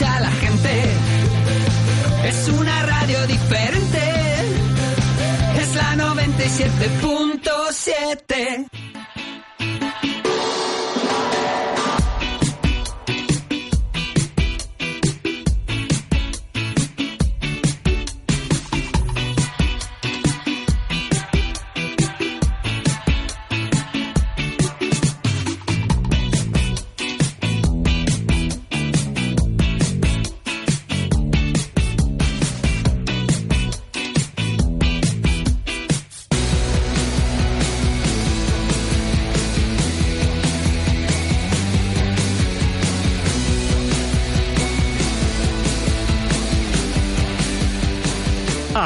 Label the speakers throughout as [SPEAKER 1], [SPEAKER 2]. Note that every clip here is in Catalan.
[SPEAKER 1] la gente. Es una radio diferente. Es la 97.7.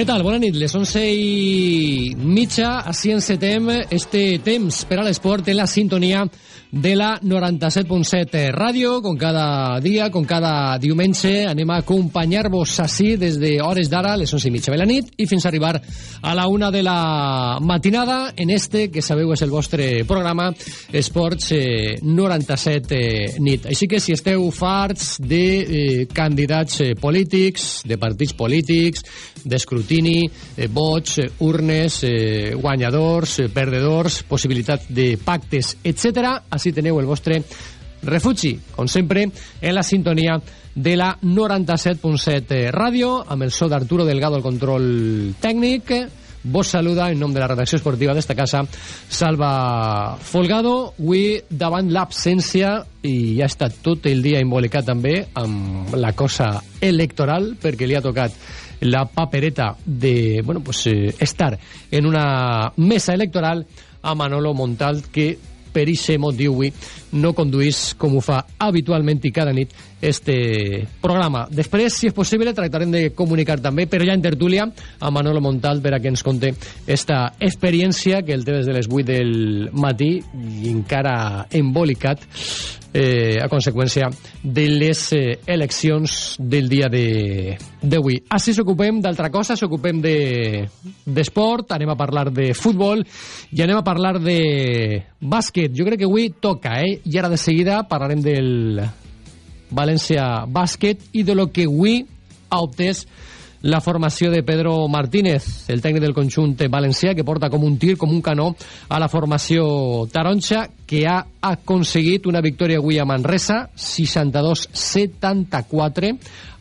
[SPEAKER 2] Què tal? Bona nit. Les 11 i mitja, així encetem este temps per a l'esport en la sintonia de la 97.7 ràdio. Com cada dia, com cada diumenge, anem a acompanyar-vos així des de hores d'ara, les 11 i mitja de la nit, i fins a arribar a la una de la matinada en este, que sabeu és el vostre programa, Esports eh, 97 eh, nit. Així que si esteu farts de eh, candidats eh, polítics, de partits polítics, d'escrutini, eh, vots, eh, urnes, eh, guanyadors, eh, perdedors, possibilitat de pactes, etc. Així teniu el vostre refugi, com sempre, en la sintonia de la 97.7 ràdio, amb el so d'Arturo Delgado al control tècnic. Vos saluda en nom de la redacció esportiva d'esta casa, Salva Folgado. Avui, davant l'absència, i ja ha estat tot el dia embolicat també amb la cosa electoral, perquè li ha tocat la papereta de bueno, pues, eh, estar en una mesa electoral a Manolo Montal que per avui no conduís com ho fa habitualment i cada nit este programa. Després, si és possible, tractarem de comunicar també, però ja en tertúlia, a Manolo Montal per a que ens conte esta experiència que el té des de les 8 del matí i encara embolicat eh, a conseqüència de les eh, eleccions del dia d'avui. De, Així s'ocupem d'altra cosa, s'ocupem d'esport, de, anem a parlar de futbol i anem a parlar de bàsquet. Jo crec que avui toca, eh? I ara de seguida parlarem del València Bàsquet i de lo que avui ha obtès la formació de Pedro Martínez, el tècnic del conjunt valencià, que porta com un tir, com un canó, a la formació taronxa, que ha aconseguit una victòria avui a Manresa, 62-74,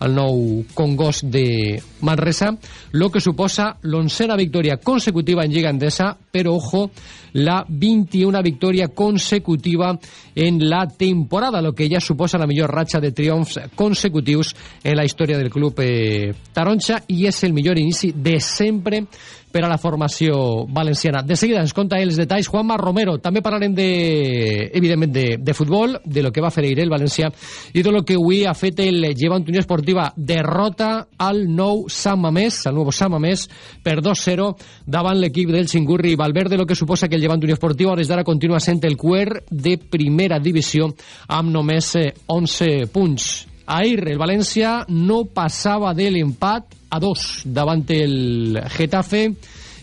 [SPEAKER 2] el nou Congost de Manresa, lo que suposa l'oncena victòria consecutiva en Lliga Endesa, però, ojo, la 21 victòria consecutiva en la temporada, lo que ja suposa la millor ratxa de triomfs consecutius en la història del club eh, taronxa i és el millor inici de sempre per a la formació valenciana. De seguida ens conta els detalls Juanma Romero. També parlarem, de, evidentment, de, de futbol, de lo que va fer ahir el València i de lo que avui ha fet el Llevant Unió Esportiva. Derrota al nou Sant Mamés, al nou Sant Mamés, per 2-0 davant l'equip del Xingurri i Valverde, lo que suposa que el Llevant Unió Esportiva des d'ara continua sent el cuer de primera divisió amb només 11 punts. Ahir el València no passava de l'empat a dos davant el Getafe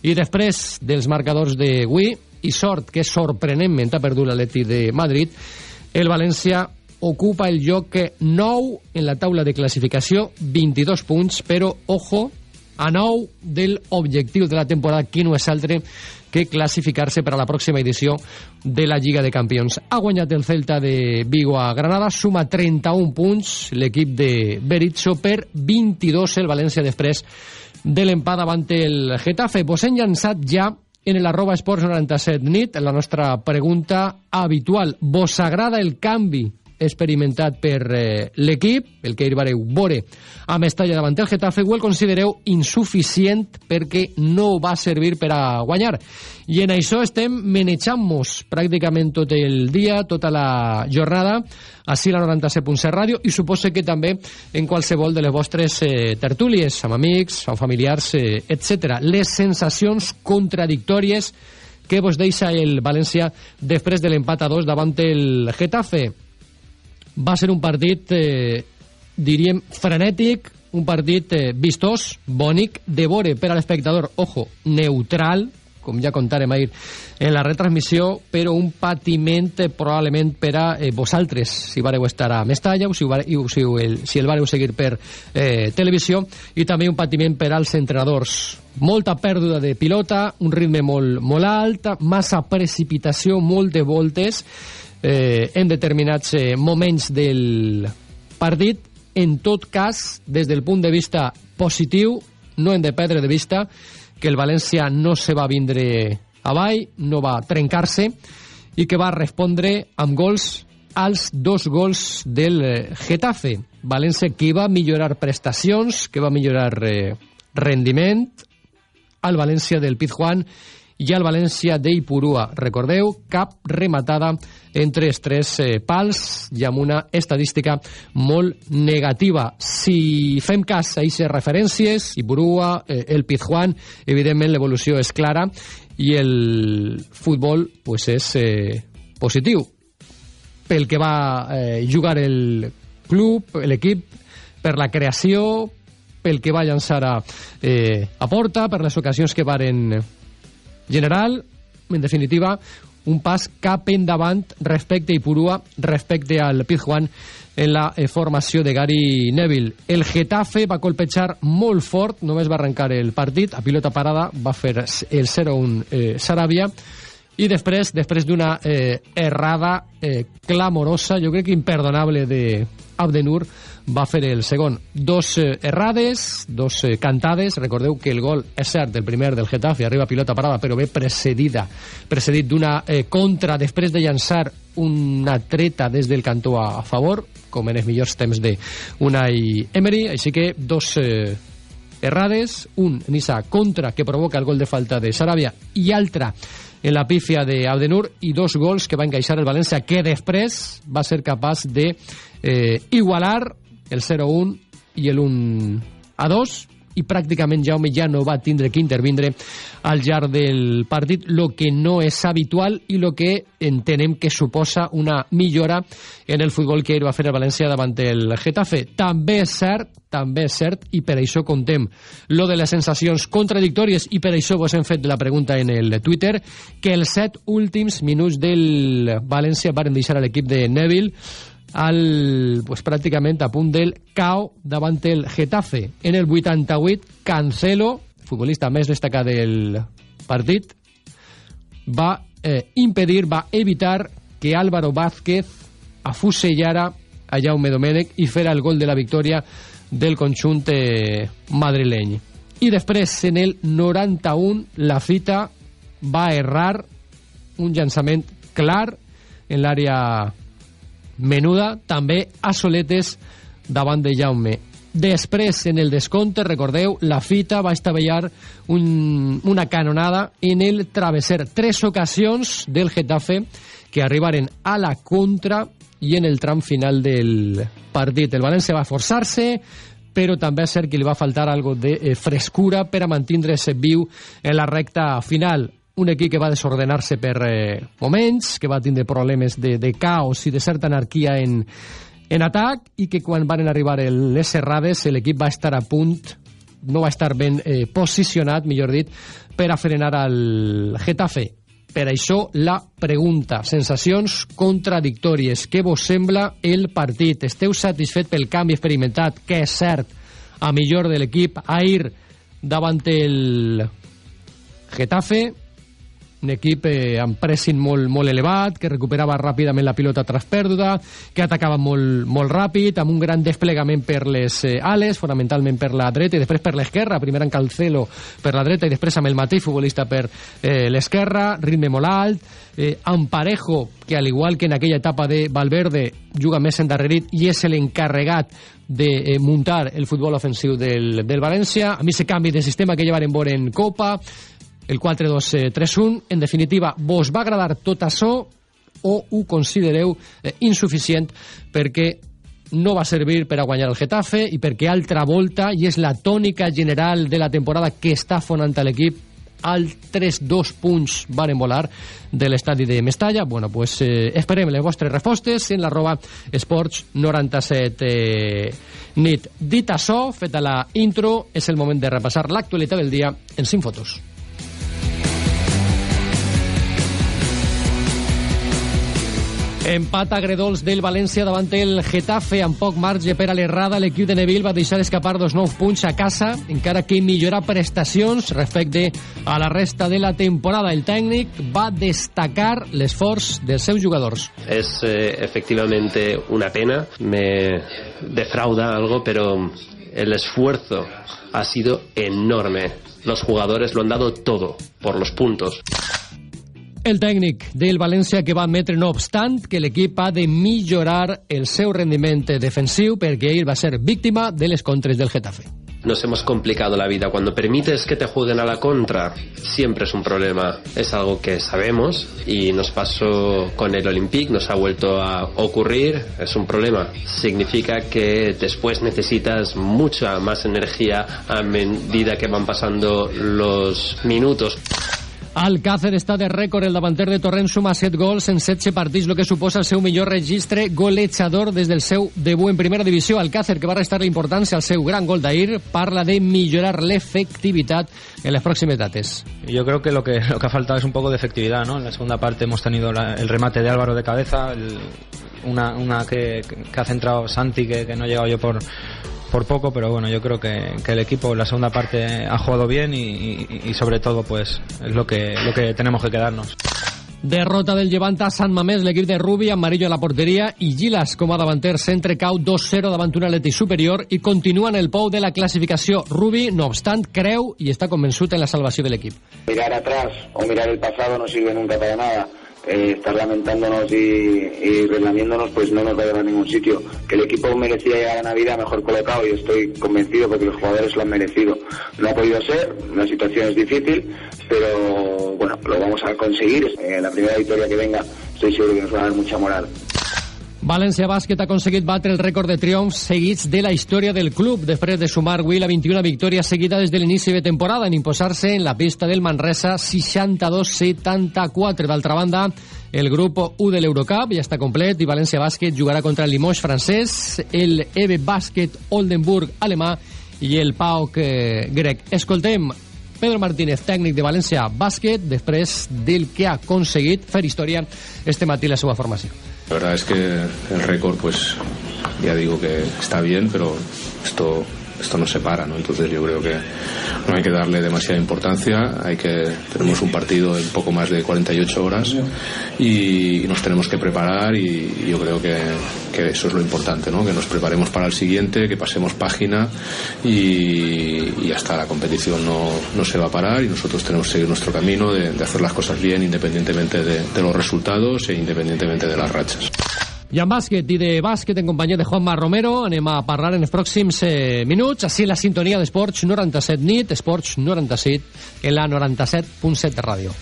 [SPEAKER 2] i després dels marcadors de Wii i sort que sorprenentment ha perdut l'Atleti de Madrid el València ocupa el lloc 9 en la taula de classificació 22 punts però ojo a 9 del objectiu de la temporada que no és altre que classificar-se per a la pròxima edició de la Lliga de Campions. Ha guanyat el Celta de Vigo a Granada, suma 31 punts l'equip de Berizzo per 22 el València després de l'empat davant el Getafe. Vos hem llançat ja en l'arroba esports 97 nit la nostra pregunta habitual. Vos agrada el canvi experimentat per eh, l'equip, el que ahir vareu veure a Mestalla davant el Getafe, o el considereu insuficient perquè no va servir per a guanyar. I en això estem menejant-nos pràcticament tot el dia, tota la jornada, així la 97.7 ràdio, i suposo que també en qualsevol de les vostres eh, tertúlies, amb amics, amb familiars, eh, etc. Les sensacions contradictòries Què vos deixa el València després de l'empat a dos davant el Getafe? Va ser un partit, eh, diríem, frenètic, un partit eh, vistós, bonic, de vore per a l'espectador, ojo, neutral, com ja contarem ahir en la retransmissió, però un patiment eh, probablement per a eh, vosaltres, si vareu estar a Mestalla o si, vareu, si, el, si el vareu seguir per eh, televisió, i també un patiment per als entrenadors. Molta pèrdua de pilota, un ritme molt, molt alt, massa precipitació, molt de voltes eh, en determinats eh, moments del partit. En tot cas, des del punt de vista positiu, no hem de perdre de vista que el València no se va vindre avall, no va trencar-se i que va respondre amb gols als dos gols del eh, Getafe. València que va millorar prestacions, que va millorar eh, rendiment, al València del Pizjuán i al València d'Ipurua. Recordeu, cap rematada entre els tres eh, pals i amb una estadística molt negativa. Si fem cas a aquestes referències, Ipurua, eh, el Pizjuán, evidentment l'evolució és clara i el futbol pues, és eh, positiu. Pel que va eh, jugar el club, l'equip, per la creació, pel que va llançar a, eh, a porta, per les ocasions que varen general, en definitiva, un pas cap endavant respecte a Ipurua, respecte al Pizjuán en la eh, formació de Gary Neville. El Getafe va colpejar molt fort, només va arrencar el partit, a pilota parada va fer el 0-1 eh, Saràbia, i després, després d'una eh, errada eh, clamorosa, jo crec que imperdonable de Abdenur, va fer el segon. Dos eh, errades, dos eh, cantades. Recordeu que el gol, és cert, el primer del Getafe, arriba pilota parada, però ve precedida, precedit d'una eh, contra després de llançar una treta des del cantó a, a favor, com en els millors temps de Unai Emery. Així que dos eh, errades, un en esa contra que provoca el gol de falta de Sarabia i altra en la pífia d'Audenur i dos gols que va encaixar el València que després va ser capaç de eh, igualar el 0-1 i el 1-2 i pràcticament Jaume ja no va tindre que intervindre al llarg del partit, lo que no és habitual i lo que entenem que suposa una millora en el futbol que va fer el València davant el Getafe. També és cert, també és cert, i per això contem lo de les sensacions contradictòries, i per això vos hem fet la pregunta en el Twitter, que els set últims minuts del València van deixar a l'equip de Neville al, pues, pràcticament a punt del cau davant el Getafe. En el 88, Cancelo, futbolista més destacat del partit, va eh, impedir, va evitar que Álvaro Vázquez afusellara a Jaume Domènech i fera el gol de la victòria del conjunt eh, madrileny. I després, en el 91, la fita va errar un llançament clar en l'àrea menuda, també a soletes davant de Jaume. Després, en el descompte, recordeu, la fita va estavellar un, una canonada en el travesser. Tres ocasions del Getafe que arribaren a la contra i en el tram final del partit. El València va forçar-se, però també és cert que li va faltar algo de eh, frescura per a mantindre's viu en la recta final un equip que va desordenar-se per eh, moments, que va tindre problemes de, de caos i de certa anarquia en, en atac i que quan van arribar el, les serrades l'equip va estar a punt no va estar ben eh, posicionat, millor dit, per a frenar al Getafe. Per això la pregunta, sensacions contradictòries. Què vos sembla el partit? Esteu satisfet pel canvi experimentat, que és cert, a millor de l'equip, ahir davant el Getafe, un equip eh, amb pressing molt, molt elevat, que recuperava ràpidament la pilota tras pèrdua, que atacava molt, molt ràpid, amb un gran desplegament per les eh, ales, fonamentalment per la dreta i després per l'esquerra, primer en Calcelo per la dreta i després amb el mateix futbolista per eh, l'esquerra, ritme molt alt, eh, amb Parejo, que al igual que en aquella etapa de Valverde, juga més endarrerit i és l'encarregat de eh, muntar el futbol ofensiu del, del València. A mi se canvi de sistema que llevaren veure en Copa, el 4-2-3-1. En definitiva, vos va agradar tot això o ho considereu eh, insuficient perquè no va servir per a guanyar el Getafe i perquè altra volta, i és la tònica general de la temporada que està fonant l'equip, altres dos punts varen volar de l'estadi de Mestalla. Bueno, pues eh, esperem les vostres respostes en l'arroba esports 97 eh, nit. Dit això, feta la intro, és el moment de repassar l'actualitat del dia en 5 fotos. Empat agredols del València davant el Getafe amb poc marge per a l'errada. L'equip de Neville va deixar escapar dos nous punts a casa, encara que millorar prestacions respecte a la resta de la temporada. El tècnic va destacar l'esforç dels seus jugadors.
[SPEAKER 3] Es eh, efectivamente una pena, me defrauda algo, pero el esfuerzo ha sido enorme. Los jugadores lo han dado todo por los puntos.
[SPEAKER 2] El tècnic del València que va admetre, no obstant, que l'equip ha de millorar el seu rendiment defensiu perquè ell va ser víctima de les contres del Getafe.
[SPEAKER 3] Nos hemos complicado la vida. Cuando permites que te jueguen a la contra, siempre es un problema. Es algo que sabemos y nos pasó con el Olympique, nos ha vuelto a ocurrir. Es un problema. Significa que después necesitas mucha más energía a medida que van pasando los minutos.
[SPEAKER 2] Alcácer està de rècord. El davanter de Torrent suma 7 gols en 16 partits, el que suposa el seu millor registre golejador des del seu debut en primera divisió. Alcácer, que va restar la importància al seu gran gol d'ahir, parla de millorar l'efectivitat en les pròximes dates.
[SPEAKER 4] Yo creo que lo que lo que ha faltado es un poco de efectividad, ¿no? En la segunda parte hemos tenido el remate de Álvaro de cabeza, una, una que, ha centrado Santi que, que no he llegado yo por por poco, pero bueno, yo creo que, que el equipo en la segunda parte ha jugado bien y, y- y sobre todo pues es lo que lo que tenemos que quedarnos.
[SPEAKER 2] Derrota del Llevant a Sant Mamés, l'equip de Rubi, Amarillo a la porteria i Gilas com a davanter centre cau 2-0 davant un Atleti superior i continua en el pou de la classificació. Rubi, no obstant, creu i està convençut en la salvació de l'equip.
[SPEAKER 5] Mirar atrás o mirar el pasado no sirve nunca para nada. Eh, estar lamentándonos y, y pues no nos va a llevar a ningún sitio. Que el equipo merecía llegar a Navidad mejor colocado y estoy convencido porque los jugadores lo han merecido. No ha podido ser, la situación es difícil, pero bueno, lo vamos a conseguir. Eh, la primera victoria que venga estoy seguro que nos va a dar mucha moral.
[SPEAKER 2] València Bàsquet ha aconseguit batre el rècord de triomfs seguits de la història del club després de sumar avui la 21 victòria seguida des de l'inici de temporada en imposar-se en la pista del Manresa 62-74. D'altra banda, el grup 1 de l'Eurocup ja està complet i València Bàsquet jugarà contra el Limoges francès, el EVE Bàsquet Oldenburg alemà i el PAOK eh, grec. Escoltem Pedro Martínez, tècnic de València Bàsquet, després del que ha aconseguit fer història este matí la seva formació.
[SPEAKER 6] La verdad es que el récord, pues ya digo que está bien, pero esto esto nos separa, ¿no? Entonces yo creo que no hay que darle demasiada importancia, hay que tenemos un partido en poco más de 48 horas y, nos tenemos que preparar y, yo creo que, eso es lo importante, ¿no? Que nos preparemos para el siguiente, que pasemos página y, y hasta la competición no, no se va a parar y nosotros tenemos que seguir nuestro camino de, hacer las cosas bien independientemente de, de los resultados e independientemente de las rachas.
[SPEAKER 2] I en bàsquet i de bàsquet en companyia de Juanma Romero anem a parlar en els pròxims eh, minuts. Així la sintonia d'Esports 97 nit Esports 97 en la 97.7 de ràdio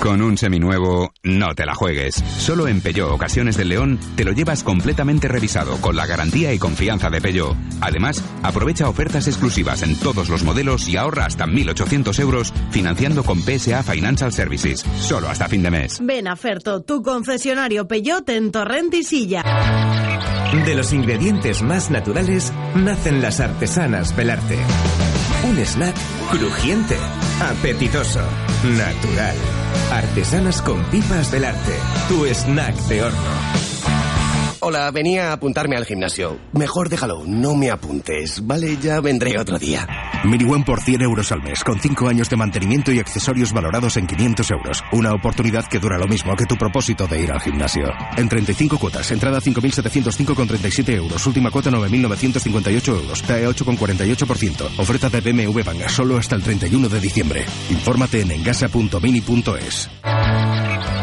[SPEAKER 7] Con un seminuevo, no te la juegues. Solo en Peugeot Ocasiones del León te lo llevas completamente revisado con la garantía y confianza de Peugeot. Además, aprovecha ofertas exclusivas en todos los modelos y ahorra hasta 1.800 euros financiando con PSA Financial Services. Solo hasta fin de mes.
[SPEAKER 8] Ven a Ferto, tu concesionario Peyote en Torrent y Silla.
[SPEAKER 9] De los ingredientes más naturales nacen las artesanas Belarte. Un snack crujiente, apetitoso, natural. Artesanas con pipas Belarte. Tu snack de horno.
[SPEAKER 10] Hola, venía a apuntarme al gimnasio. Mejor déjalo, no me apuntes, ¿vale? Ya vendré otro día.
[SPEAKER 11] Miniwan por 100 euros al mes, con 5 años de mantenimiento y accesorios valorados en 500 euros. Una oportunidad que dura lo mismo que tu propósito de ir al gimnasio. En 35 cuotas, entrada 5.705,37 euros, última cuota 9.958 euros, TAE 8,48%. Oferta de BMW Banga solo hasta el 31 de diciembre. Infórmate en engasa.mini.es.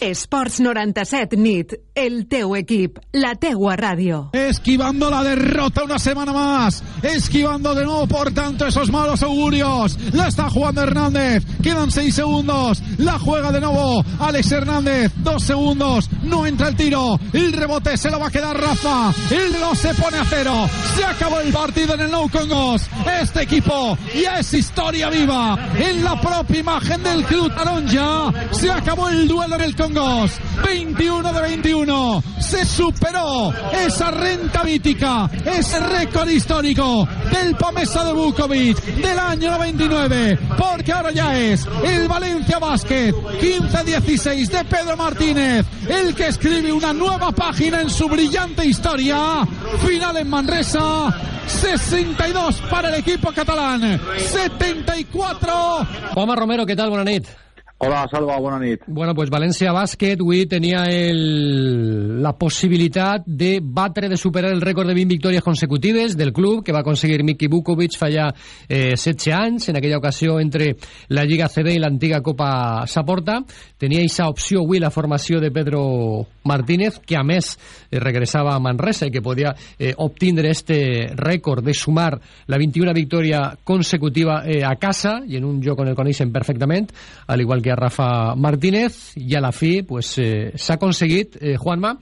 [SPEAKER 12] Esports 97 nit, el teu equip, la teua ràdio.
[SPEAKER 13] Esquivando la derrota una semana más, esquivando de nuevo por tanto esos malos augurios. La está jugando Hernández, quedan seis segundos, la juega de nuevo Alex Hernández, dos segundos, no entra el tiro, el rebote se lo va a quedar Rafa, el reloj se pone a cero, se acabó el partido en el No Congos. Este equipo ya es historia viva en la propia imagen del club Taronja. Se acabó el duelo en el Congos. 21 de 21. Se superó esa renta mítica, ese récord histórico del Pomesa de Bukovic del año 99. Porque ahora ya es el Valencia Basket 15-16 de Pedro Martínez, el que escribe una nueva página en su brillante historia. Final en Manresa. 62 para el equipo catalán. 74.
[SPEAKER 2] Juanma Romero, ¿qué tal? Buenas noches.
[SPEAKER 14] Hola, Salva, bona nit.
[SPEAKER 2] Bueno, pues València Bàsquet avui tenia el, la possibilitat de batre, de superar el rècord de 20 victòries consecutives del club que va aconseguir Miki Vukovic fa ja eh, 16 anys, en aquella ocasió entre la Lliga CB i l'antiga Copa Saporta. Tenia aquesta opció avui la formació de Pedro Martínez, que a més eh, regressava a Manresa i que podia eh, obtindre este rècord de sumar la 21 victòria consecutiva eh, a casa i en un joc on el coneixen perfectament, al igual que a Rafa Martínez i a la fi pues, eh, s'ha aconseguit, eh, Juanma,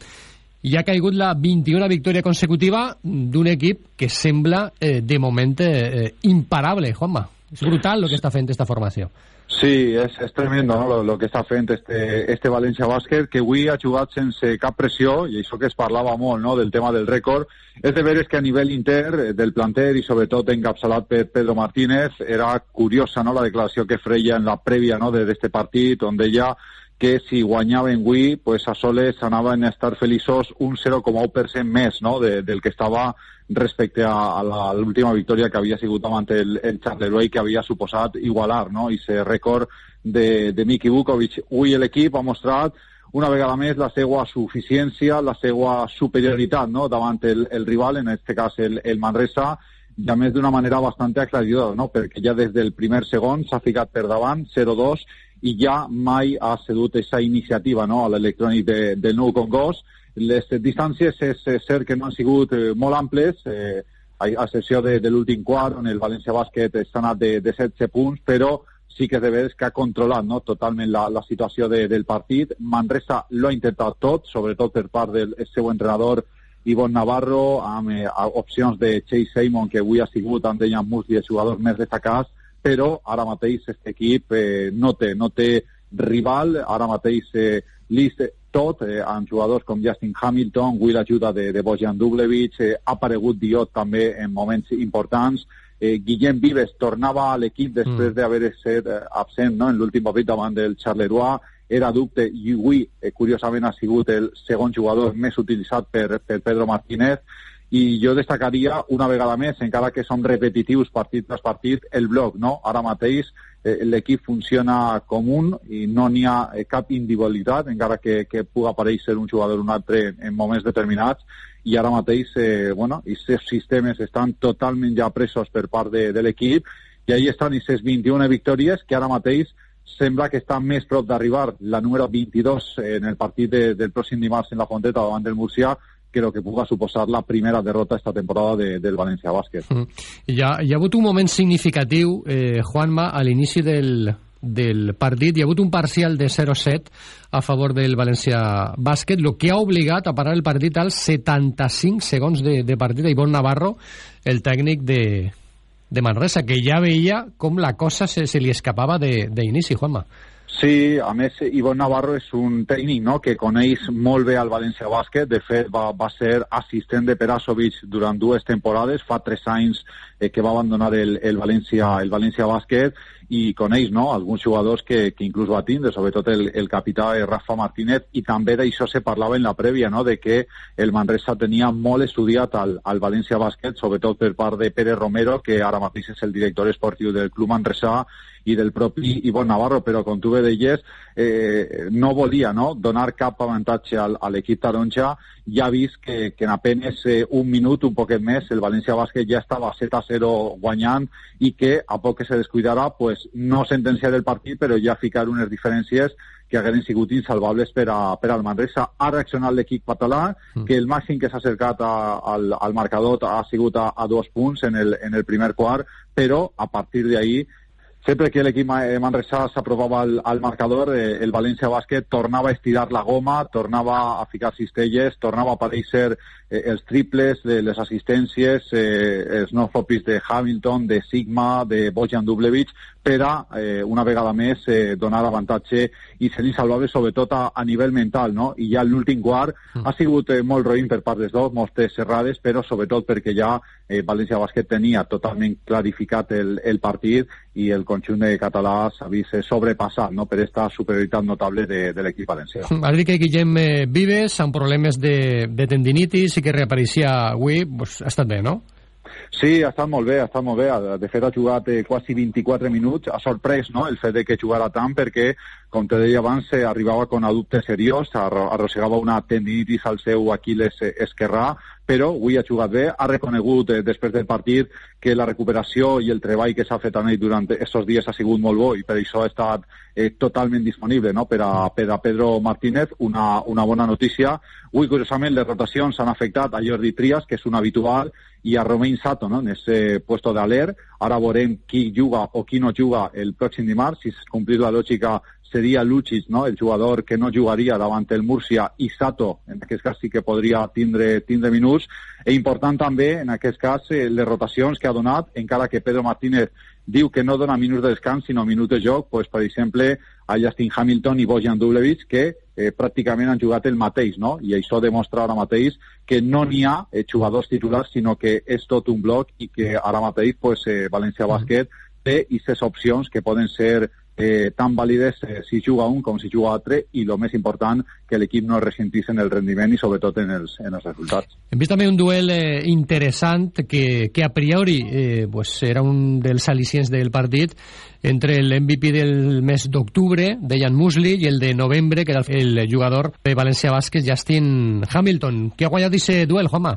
[SPEAKER 2] i ha caigut la 21 victòria consecutiva d'un equip que sembla eh, de moment eh, imparable, Juanma. És brutal el que està fent esta formació.
[SPEAKER 14] Sí, és, és tremendo no? lo, que està fent este, este València Bàsquet, que avui ha jugat sense cap pressió, i això que es parlava molt no? del tema del rècord, és de veres que a nivell inter eh, del planter i sobretot encapçalat per Pedro Martínez, era curiosa no? la declaració que freia en la prèvia no? d'aquest partit, on deia que si guanyaven avui, pues a soles anaven a estar feliços un 0,1% més no? de, del que estava respecte a, a l'última victòria que havia sigut davant el, el Charleroi que havia suposat igualar no? i ser rècord de, de Miki Vukovic. Avui l'equip ha mostrat una vegada més la seva suficiència, la seva superioritat no? davant el, el rival, en aquest cas el, el Manresa, i a més d'una manera bastant aclaridora, no? perquè ja des del primer segon s'ha ficat per davant, 0-2, i ja mai ha cedut aquesta iniciativa no? a l'electrònic de, del nou Congost, les distàncies és, cert que no han sigut eh, molt amples, eh, a excepció de, de l'últim quart, on el València Bàsquet està anat de, de 16 punts, però sí que és de veres que ha controlat no, totalment la, la situació de, del partit. Manresa l'ha intentat tot, sobretot per part del seu entrenador Ivon Navarro, amb eh, opcions de Chase Simon, que avui ha sigut amb Dejan Musli els jugadors més destacats, però ara mateix aquest equip eh, no, té, no té rival, ara mateix eh, list tot, eh, amb jugadors com Justin Hamilton, Will ajuda de, de Bojan Dublevich, eh, ha aparegut Diot també en moments importants, eh, Guillem Vives tornava a l'equip després mm. d'haver estat eh, absent no? en l'últim partit davant del Charleroi, era dubte i avui, eh, curiosament, ha sigut el segon jugador més utilitzat per, per Pedro Martínez, i jo destacaria una vegada més, encara que som repetitius partit tras partit, el bloc, no? Ara mateix eh, l'equip funciona com un i no n'hi ha eh, cap individualitat, encara que, que pugui aparèixer un jugador o un altre en moments determinats, i ara mateix, eh, bueno, aquests sistemes estan totalment ja presos per part de, de l'equip, i ahí estan aquestes 21 victòries que ara mateix sembla que està més prop d'arribar. La número 22 en el partit de, del pròxim dimarts en la Fonteta davant del Murcià, que lo que puga suposar la primera derrota esta temporada de, del València Bàsquet. Mm.
[SPEAKER 2] Hi, ha, hi ha hagut un moment significatiu, eh, Juanma, a l'inici del, del partit. Hi ha hagut un parcial de 0-7 a favor del València Bàsquet, el que ha obligat a parar el partit als 75 segons de, de partit a Ivonne Navarro, el tècnic de, de Manresa, que ja veia com la cosa se, se li escapava d'inici, Juanma.
[SPEAKER 14] Sí, a més, Ivon Navarro és un tècnic no? que coneix molt bé el València Bàsquet. De fet, va, va ser assistent de Perasovic durant dues temporades. Fa tres anys eh, que va abandonar el, el, València, el València Bàsquet i coneix no? alguns jugadors que, que inclús va tindre, sobretot el, el capità Rafa Martínez, i també d'això se parlava en la prèvia, no? de que el Manresa tenia molt estudiat al, al València Bàsquet, sobretot per part de Pere Romero, que ara mateix és el director esportiu del Club Manresa, i del propi Ivon Navarro, però com tu bé deies, eh, no volia no, donar cap avantatge al, a l'equip taronja, ja ha vist que, que en apenes eh, un minut, un poquet més, el València Bàsquet ja estava 7 a 0 guanyant i que a poc que se descuidarà, pues, no sentenciar el partit, però ja ficar unes diferències que hagueren sigut insalvables per, a, per al Manresa. Ha reaccionat l'equip català, mm. que el màxim que s'ha acercat a, al, al marcador ha sigut a, a dos punts en el, en el primer quart, però a partir d'ahir sempre que l'equip Manresa s'aprovava al, al marcador, eh, el València Bàsquet tornava a estirar la goma, tornava a ficar cistelles, tornava a aparèixer eh, els triples, de les assistències, eh, els no-fopis de Hamilton, de Sigma, de Bojan Dublevich, per a, eh, una vegada més, eh, donar avantatge i ser insalvable, sobretot a, a nivell mental, no? I ja l'últim quart mm. ha sigut eh, molt roïn per part dels dos, moltes serrades, però sobretot perquè ja eh, València Bàsquet tenia totalment clarificat el, el partit i el conjunt de català s'ha vist eh, sobrepassat no? per aquesta superioritat notable de, de l'equip valencià.
[SPEAKER 2] Has dit que Guillem eh, Vives, amb problemes de, de tendinitis i que reapareixia avui, pues, ha estat bé, no?
[SPEAKER 14] Sí, ha estat molt bé, ha estat molt bé. De fet, ha jugat eh, quasi 24 minuts. Ha sorprès no? el fet de que jugara tant perquè, com te deia abans, eh, arribava con adupte seriós, arrossegava una tendinitis al seu Aquiles eh, esquerrà, però avui ha jugat bé, ha reconegut eh, després del partit que la recuperació i el treball que s'ha fet amb ell durant aquests dies ha sigut molt bo i per això ha estat eh, totalment disponible no? per, a, per a Pedro Martínez, una, una bona notícia. Avui, curiosament, les rotacions han afectat a Jordi Trias, que és un habitual, i a Romain Sato, no? en ese puesto de aler. Ara veurem qui juga o qui no juga el pròxim dimarts, si es complir la lògica seria Lucic, no? el jugador que no jugaria davant el Múrcia, i Sato, en aquest cas sí que podria tindre, tindre minuts. E important també, en aquest cas, eh, les rotacions que ha donat, encara que Pedro Martínez diu que no dona minuts de descans, sinó minuts de joc, pues, per exemple, a Justin Hamilton i Bojan Dublevich, que eh, pràcticament han jugat el mateix, no? I això demostra ara mateix que no n'hi ha eh, jugadors titulars, sinó que és tot un bloc i que ara mateix pues, eh, València Bàsquet té aquestes opcions que poden ser eh, tan vàlides eh, si juga un com si juga altre i el més important que l'equip no es ressentís en el rendiment i sobretot en els, en els resultats.
[SPEAKER 2] Hem vist també un duel eh, interessant que, que a priori eh, pues era un dels al·licients del partit entre el MVP del mes d'octubre, Dejan Musli, i el de novembre, que era el jugador de València Bàsquet, Justin Hamilton. Qui ha guanyat aquest duel, Juanma?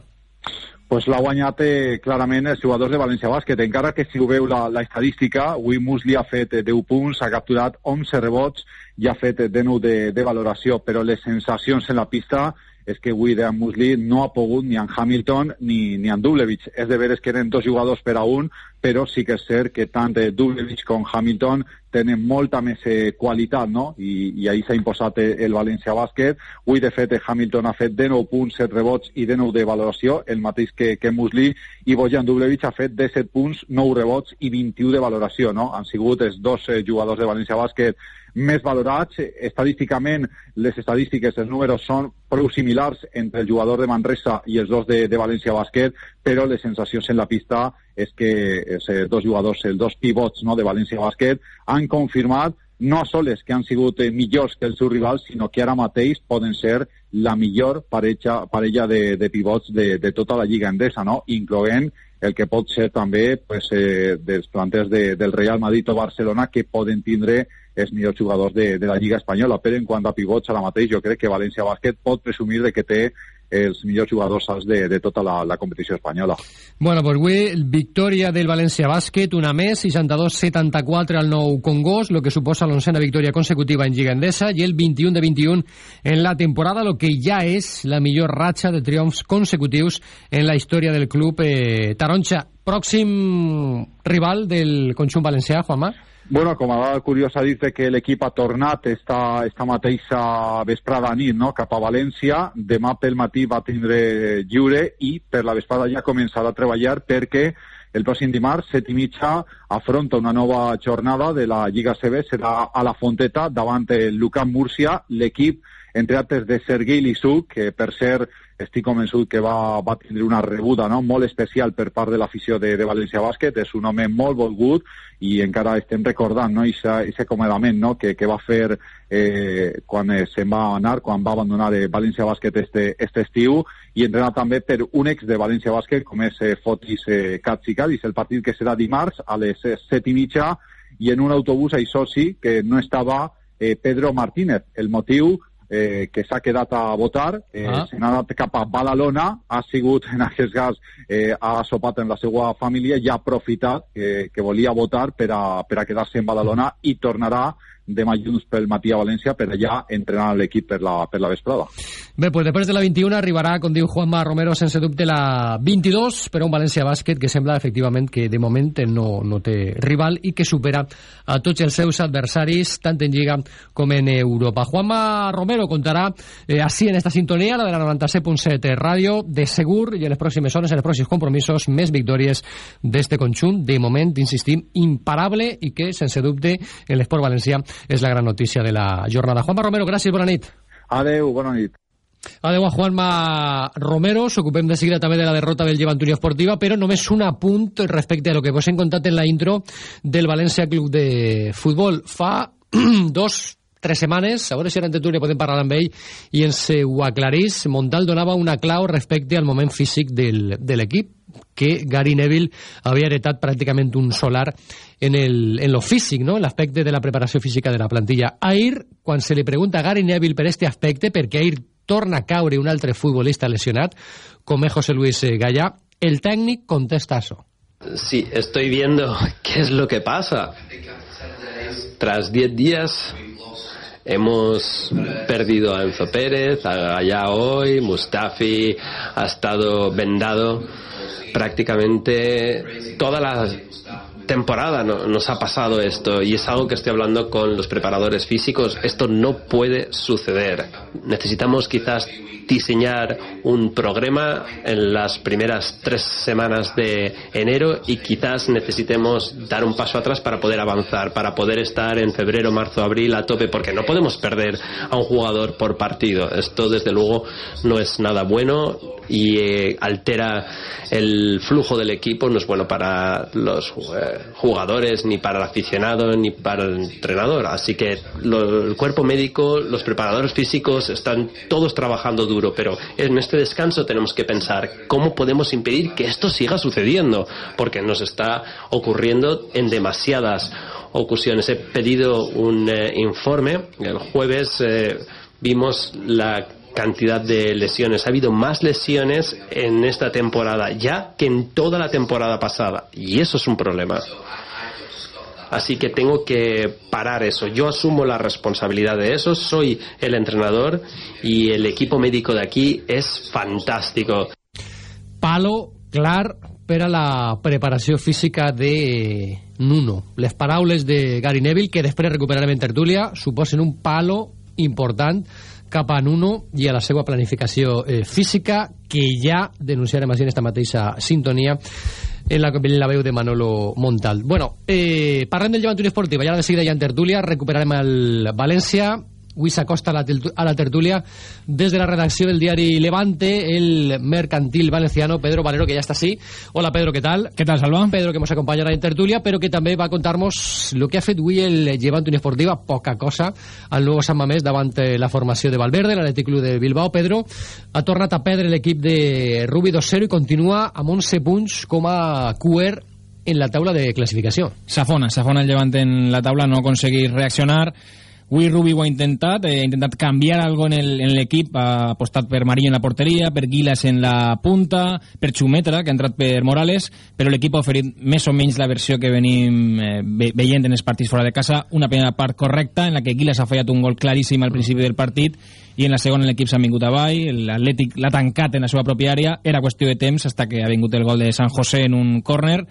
[SPEAKER 14] Pues l'ha guanyat eh, clarament els jugadors de València Bàsquet. Encara que si ho veu estadística, avui Musli ha fet 10 eh, punts, ha capturat 11 rebots i ha fet 10 eh, de, de valoració, però les sensacions en la pista és que avui de Musli no ha pogut ni en Hamilton ni, ni en Dublevich. És de veres que eren dos jugadors per a un, però sí que és cert que tant Dublevich com Hamilton tenen molta més eh, qualitat, no? I, i ahir s'ha imposat eh, el València Bàsquet. Avui, de fet, Hamilton ha fet 19 punts, 7 rebots i 19 de valoració, el mateix que, que Musli, i Bojan Dublevich ha fet 17 punts, 9 rebots i 21 de valoració, no? Han sigut els dos eh, jugadors de València Bàsquet més valorats. Estadísticament, les estadístiques, els números són prou similars entre el jugador de Manresa i els dos de, de València Bàsquet, però les sensacions en la pista és que els eh, dos jugadors, els dos pivots no, de València Bàsquet, han confirmat no sols que han sigut eh, millors que els seus rivals, sinó que ara mateix poden ser la millor parella, parella de, de pivots de, de tota la Lliga Endesa, no? incloent el que pot ser també pues, eh, dels planters de, del Real Madrid o Barcelona que poden tindre els millors jugadors de, de la Lliga Espanyola. Però en quant a pivots, ara mateix jo crec que València Bàsquet pot presumir de que té els millors jugadors de, de tota la, la competició espanyola.
[SPEAKER 2] Bueno, pues avui victòria del València Bàsquet, una més, 62-74 al nou Congost, lo que suposa l'oncena victòria consecutiva en Lliga Endesa i el 21 de 21 en la temporada, lo que ja és la millor ratxa de triomfs consecutius en la història del club eh, taronja. Pròxim rival del conjunt valencià, Juanma?
[SPEAKER 14] Bueno, com a dada curiosa dir que l'equip ha tornat esta, esta mateixa vesprada a nit no? cap a València. Demà pel matí va tindre lliure i per la vesprada ja començarà a treballar perquè el pròxim dimarts, set i mitja, afronta una nova jornada de la Lliga CB. Serà a la Fonteta davant el Lucan Múrcia, l'equip entre altres de Sergei Lissuk, que per ser estic convençut que va, va tindre una rebuda no? molt especial per part de l'afició de, de València Bàsquet, és un home molt volgut i encara estem recordant no? aquest acomodament no? que, que va fer eh, quan eh, se'n va anar, quan va abandonar eh, València Bàsquet este, este estiu i entrenat també per un ex de València Bàsquet com és eh, Fotis eh, Katsikas, el partit que serà dimarts a les set i mitja i en un autobús, això sí, que no estava eh, Pedro Martínez. El motiu eh, que s'ha quedat a votar, eh, ah. se n'ha anat cap a Badalona, ha sigut, en aquest cas, eh, ha sopat amb la seva família i ha aprofitat eh, que volia votar per a, per a quedar-se en Badalona i tornarà demà junts pel matí a València per allà entrenar l'equip per, la, per la vesprada.
[SPEAKER 2] Bé, pues després de la 21 arribarà, com diu Juanma Romero, sense dubte la 22 per a un València Bàsquet que sembla efectivament que de moment no, no té rival i que supera a tots els seus adversaris tant en Lliga com en Europa. Juanma Romero contarà eh, així en esta sintonia, la de la 97.7 ràdio, de segur i en les pròximes hores, en els pròxims compromisos, més victòries d'este conjunt, de moment, insistim, imparable i que, sense dubte, l'esport valencià és la gran notícia de la jornada. Juanma Romero, gràcies, bona nit.
[SPEAKER 14] Adeu, bona nit.
[SPEAKER 2] Adeu a Juanma Romero, s'ocupem de seguida també de la derrota del Llevant Unió Esportiva, però només un apunt respecte a lo que vos hem contat en la intro del València Club de Futbol. Fa dos, tres setmanes, a veure si ara en tertúlia podem parlar amb ell i ens ho aclarís, Montal donava una clau respecte al moment físic del, de l'equip, que Gary Neville havia heretat pràcticament un solar en, el, en lo físic, no? l'aspecte de la preparació física de la plantilla. Ahir, quan se li pregunta a Gary Neville per este aspecte, perquè ahir torna a caure un altre futbolista lesionat, com és José Luis Gallà, el tècnic contesta això.
[SPEAKER 3] Sí, estoy viendo qué es lo que pasa. Tras 10 días hemos perdido a Enzo Pérez, a Gallá hoy, Mustafi ha estado vendado prácticamente toda la temporada nos ha pasado esto y es algo que estoy hablando con los preparadores físicos. Esto no puede suceder. Necesitamos quizás diseñar un programa en las primeras tres semanas de enero y quizás necesitemos dar un paso atrás para poder avanzar, para poder estar en febrero, marzo, abril a tope, porque no podemos perder a un jugador por partido. Esto desde luego no es nada bueno y eh, altera el flujo del equipo, no es bueno para los jugadores, ni para el aficionado, ni para el entrenador. Así que el cuerpo médico, los preparadores físicos están todos trabajando duro, pero en este descanso tenemos que pensar cómo podemos impedir que esto siga sucediendo, porque nos está ocurriendo en demasiadas ocasiones. He pedido un eh, informe el jueves. Eh, vimos la cantidad de lesiones. Ha habido más lesiones en esta temporada ya que en toda la temporada pasada. Y eso es un problema. Así que tengo que parar eso. Yo asumo la responsabilidad de eso. Soy el entrenador y el equipo médico de aquí es fantástico.
[SPEAKER 2] Palo clar per a la preparació física de Nuno. Les paraules de Gary Neville, que després recuperarem en tertúlia, suposen un palo important cap a Nuno i a la seva planificació eh, física que ja denunciarem així en esta mateixa sintonia en la, en la veu de Manolo Montal. Bueno, eh, parlem del Unió Esportiva, ja de seguida ja en tertúlia, recuperarem el València, avui s'acosta a, la tertúlia des de la redacció del diari Levante, el mercantil valenciano Pedro Valero, que ja està així. Hola Pedro, què tal?
[SPEAKER 15] Què tal, Salva?
[SPEAKER 2] Pedro, que ens acompanya a la tertúlia, però que també va contar-nos el que ha fet avui el Llevant Unió Esportiva, poca cosa, al nou Sant Mamés davant la formació de Valverde, l'Atlètic Club de Bilbao. Pedro ha tornat a perdre l'equip de Rubi 2-0 i continua amb 11 punts com a QR en la taula de classificació.
[SPEAKER 15] Safona, Safona el Llevant en la taula, no ha aconseguit reaccionar Avui Rubi ho ha intentat, eh, ha intentat canviar algo en l'equip, ha apostat per Marín en la porteria, per Guilas en la punta, per Xumetra, que ha entrat per Morales, però l'equip ha oferit més o menys la versió que venim eh, veient en els partits fora de casa, una primera part correcta, en la que Guilas ha fallat un gol claríssim al principi del partit, i en la segona l'equip s'ha vingut avall, l'Atlètic l'ha tancat en la seva pròpia àrea, era qüestió de temps, fins que ha vingut el gol de San José en un córner,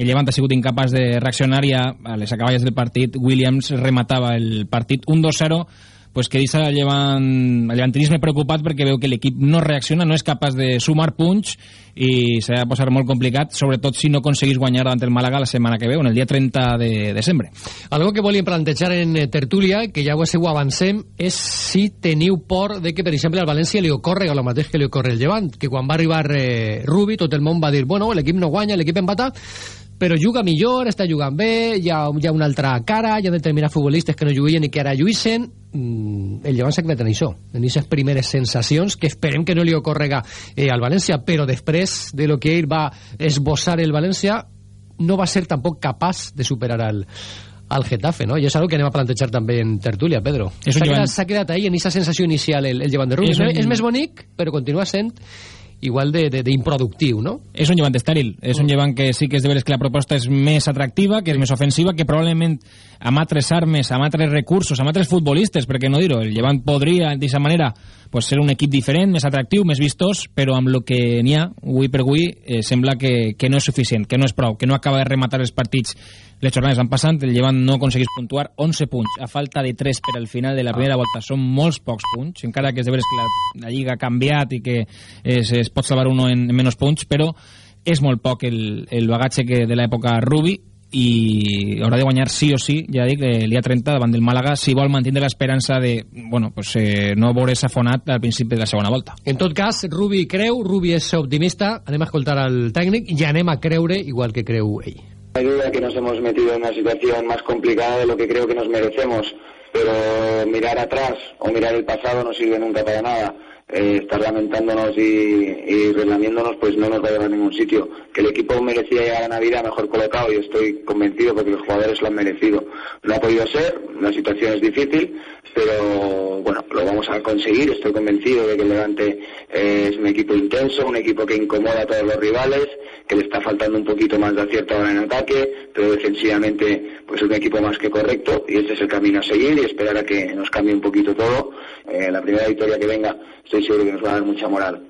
[SPEAKER 15] el Llevant ha sigut incapaç de reaccionar i a les acaballes del partit Williams rematava el partit 1-2-0 pues que deixa el, llevant, el llevantinisme preocupat perquè veu que l'equip no reacciona, no és capaç de sumar punts i s'ha de posar molt complicat, sobretot si no aconseguís guanyar davant el Màlaga la setmana que ve, en el dia 30 de desembre.
[SPEAKER 2] Algo que volíem plantejar en eh, tertúlia, que ja ho, ho avancem, és si teniu por de que, per exemple, al València li ocorre o el mateix que li ocorre el Llevant, que quan va arribar eh, Rubi tot el món va dir, bueno, l'equip no guanya, l'equip empata, però juga millor, està jugant bé, hi ha, hi ha una altra cara, hi ha determinats futbolistes que no juguien i que ara lluïssen, mm, el Llevant s'ha quedat en això, en aquestes primeres sensacions, que esperem que no li ocorrega eh, al València, però després de lo que ell va esbossar el València, no va ser tampoc capaç de superar al, al Getafe, no? I és algo que anem a plantejar també en tertúlia, Pedro. S'ha
[SPEAKER 15] llevant-
[SPEAKER 2] quedat, quedat ahí en aquesta sensació inicial el, el llevant de Rubí.
[SPEAKER 15] És
[SPEAKER 2] És,
[SPEAKER 15] un-
[SPEAKER 2] és més bonic, però continua sent igual de- de- d'improductiu, no?
[SPEAKER 15] és un llevant estèril, és un llevant que sí que és de veres que la proposta és més atractiva, que és més ofensiva, que probablement amb altres armes, amb altres recursos, amb altres futbolistes, per què no dir-ho, el llevant podria, d'aquesta manera, pues, ser un equip diferent, més atractiu, més vistós, però amb el que n'hi ha, avui per avui, eh, sembla que, que no és suficient, que no és prou, que no acaba de rematar els partits. Les jornades van passant, el llevant no aconseguís puntuar 11 punts, a falta de 3 per al final de la primera volta, són molts pocs punts, encara que és de veres que la, la Lliga ha canviat i que es, es pot salvar uno en, en menys punts, però és molt poc el, el bagatge que de l'època Rubi i haurà de guanyar sí o sí, ja dic, el dia 30 davant del Màlaga, si vol mantindre l'esperança de, bueno, pues, eh, no veure's afonat al principi de la segona volta.
[SPEAKER 2] En tot cas, Rubi creu, Rubi és optimista, anem a escoltar al tècnic i anem a creure igual que creu ell.
[SPEAKER 5] No hay duda que nos hemos metido en una situación más complicada de lo que creo que nos merecemos, pero mirar atrás o mirar el pasado no sirve nunca para nada. Eh, estar lamentándonos y, y relamiéndonos pues no nos va a llevar a ningún sitio. Que el equipo merecía llegar a Navidad mejor colocado y estoy convencido porque los jugadores lo han merecido. No ha podido ser, la situación es difícil, pero bueno, lo vamos a conseguir. Estoy convencido de que el Levante eh, es un equipo intenso, un equipo que incomoda a todos los rivales, que le está faltando un poquito más de acierto ahora en ataque, pero defensivamente pues es un equipo más que correcto y este es el camino a seguir y esperar a que nos cambie un poquito todo. Eh, la primera victoria que venga estoy seguro que nos va a dar mucha moral.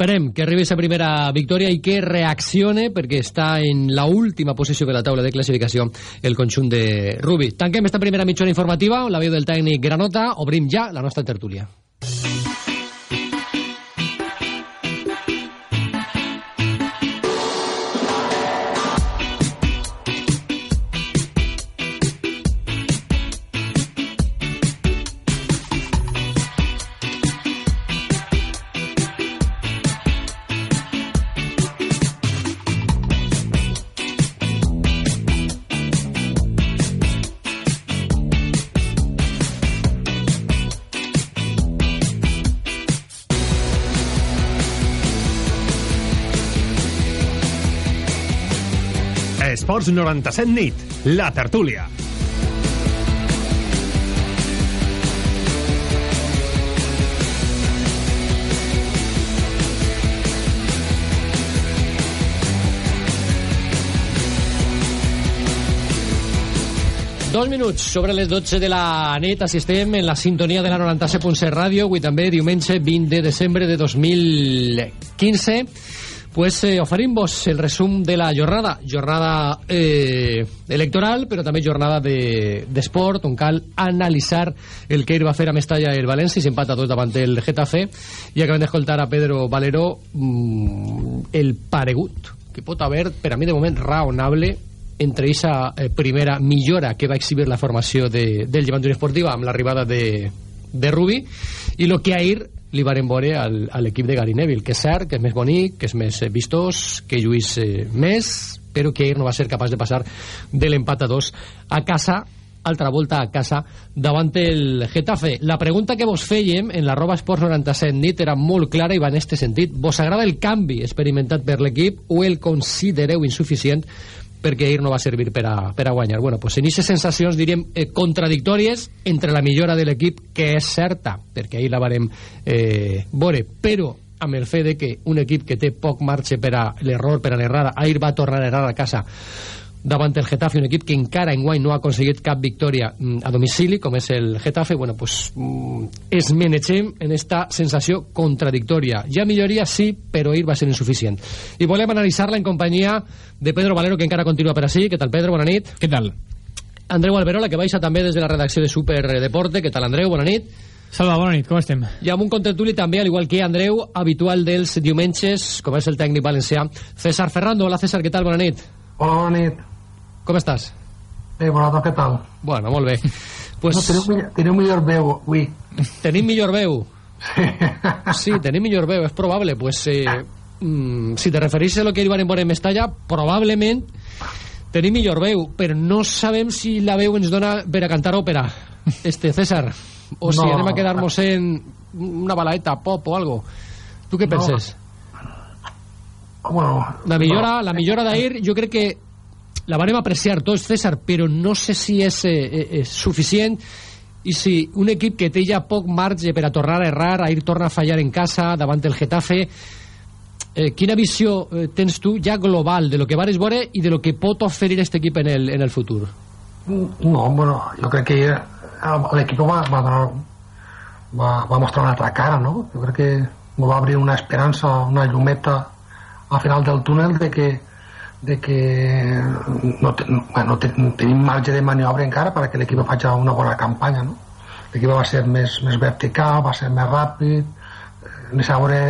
[SPEAKER 2] Esperem que arribi esa primera victòria i que reaccione perquè està en la última posició de la taula de classificació el conjunt de Rubi. Tanquem esta primera mitjana informativa, la veu del tècnic Granota, obrim ja la nostra tertúlia.
[SPEAKER 16] Esports 97 nit, la tertúlia.
[SPEAKER 2] Dos minuts sobre les 12 de la nit assistem en la sintonia de la 97.7 ràdio avui també diumenge 20 de desembre de 2015 pues eh, oferim-vos el resum de la jornada. Jornada eh, electoral però també jornada de- d'esport on cal analitzar el que va fer a Mestalla el València s'empata tot davant el Getafe. I acabem d'escoltar a Pedro Valero mm, el paregut que pot haver per a mi de moment raonable entre aquesta eh, primera millora que va exhibir la formació de, del Llevant Unió Esportiva amb l'arribada de, de Rubi i el que ahir li varen veure al, a l'equip de Gary Neville que és cert, que és més bonic, que és més eh, vistós que lluís eh, més però que ahir no va ser capaç de passar de l'empat a dos a casa altra volta a casa davant el Getafe. La pregunta que vos fèiem en l'arroba esports 97 nit era molt clara i va en este sentit. Vos agrada el canvi experimentat per l'equip o el considereu insuficient perquè ahir no va servir per a, per a guanyar. Bueno, pues en aquestes sensacions, diríem, eh, contradictòries entre la millora de l'equip, que és certa, perquè ahir la varem eh, veure, però amb el fet que un equip que té poc marge per a l'error, per a l'errada, ahir va tornar a errar a casa davant el Getafe, un equip que encara enguany no ha aconseguit cap victòria mm, a domicili, com és el Getafe, bueno, pues, mm, es menegem en esta sensació contradictòria. Ja milloria sí, però ahir va ser insuficient. I volem analitzar-la en companyia de Pedro Valero, que encara continua per així. Què tal, Pedro? Bona nit.
[SPEAKER 15] Què tal?
[SPEAKER 2] Andreu Alberola, que baixa també des de la redacció de Super Deporte. Què tal, Andreu? Bona nit.
[SPEAKER 15] Salva, bona nit, com estem?
[SPEAKER 2] I amb un contertuli també, al igual que Andreu, habitual dels diumenges, com és el tècnic valencià, César Ferrando. Hola, César, què tal? Bona nit.
[SPEAKER 17] Hola, bona nit.
[SPEAKER 2] Com estàs?
[SPEAKER 17] Bé, bona, què tal?
[SPEAKER 2] Bueno, molt bé. Pues...
[SPEAKER 17] No, teniu, millor, teniu millor veu avui.
[SPEAKER 2] Tenim millor veu? Sí, tenim millor veu, és probable. Pues, eh, mm, si te referís a lo que iban en en Mestalla, probablement tenim millor veu, però no sabem si la veu ens dona per a cantar òpera, este César, o si
[SPEAKER 17] No.
[SPEAKER 2] anem a quedar-nos en una balaeta pop o algo. Tu què
[SPEAKER 17] No.
[SPEAKER 2] penses?
[SPEAKER 17] Bueno,
[SPEAKER 2] La millora, la millora d'ahir, jo crec que la van apreciar tots, César, però no sé si és, eh, eh, és suficient i si un equip que té ja poc marge per a tornar a errar, ahir torna a fallar en casa davant el Getafe, eh, quina visió eh, tens tu ja global de lo que vares veure i de lo que pot oferir aquest equip en el, en el futur?
[SPEAKER 17] No, bueno, jo crec que eh, l'equip va, va, va, va mostrar una altra cara, no? Jo crec que va obrir una esperança, una llumeta al final del túnel de que de que no, te, bueno, te, tenim marge de maniobra encara perquè l'equip faci una bona campanya no? l'equip va ser més, més vertical va ser més ràpid eh, veure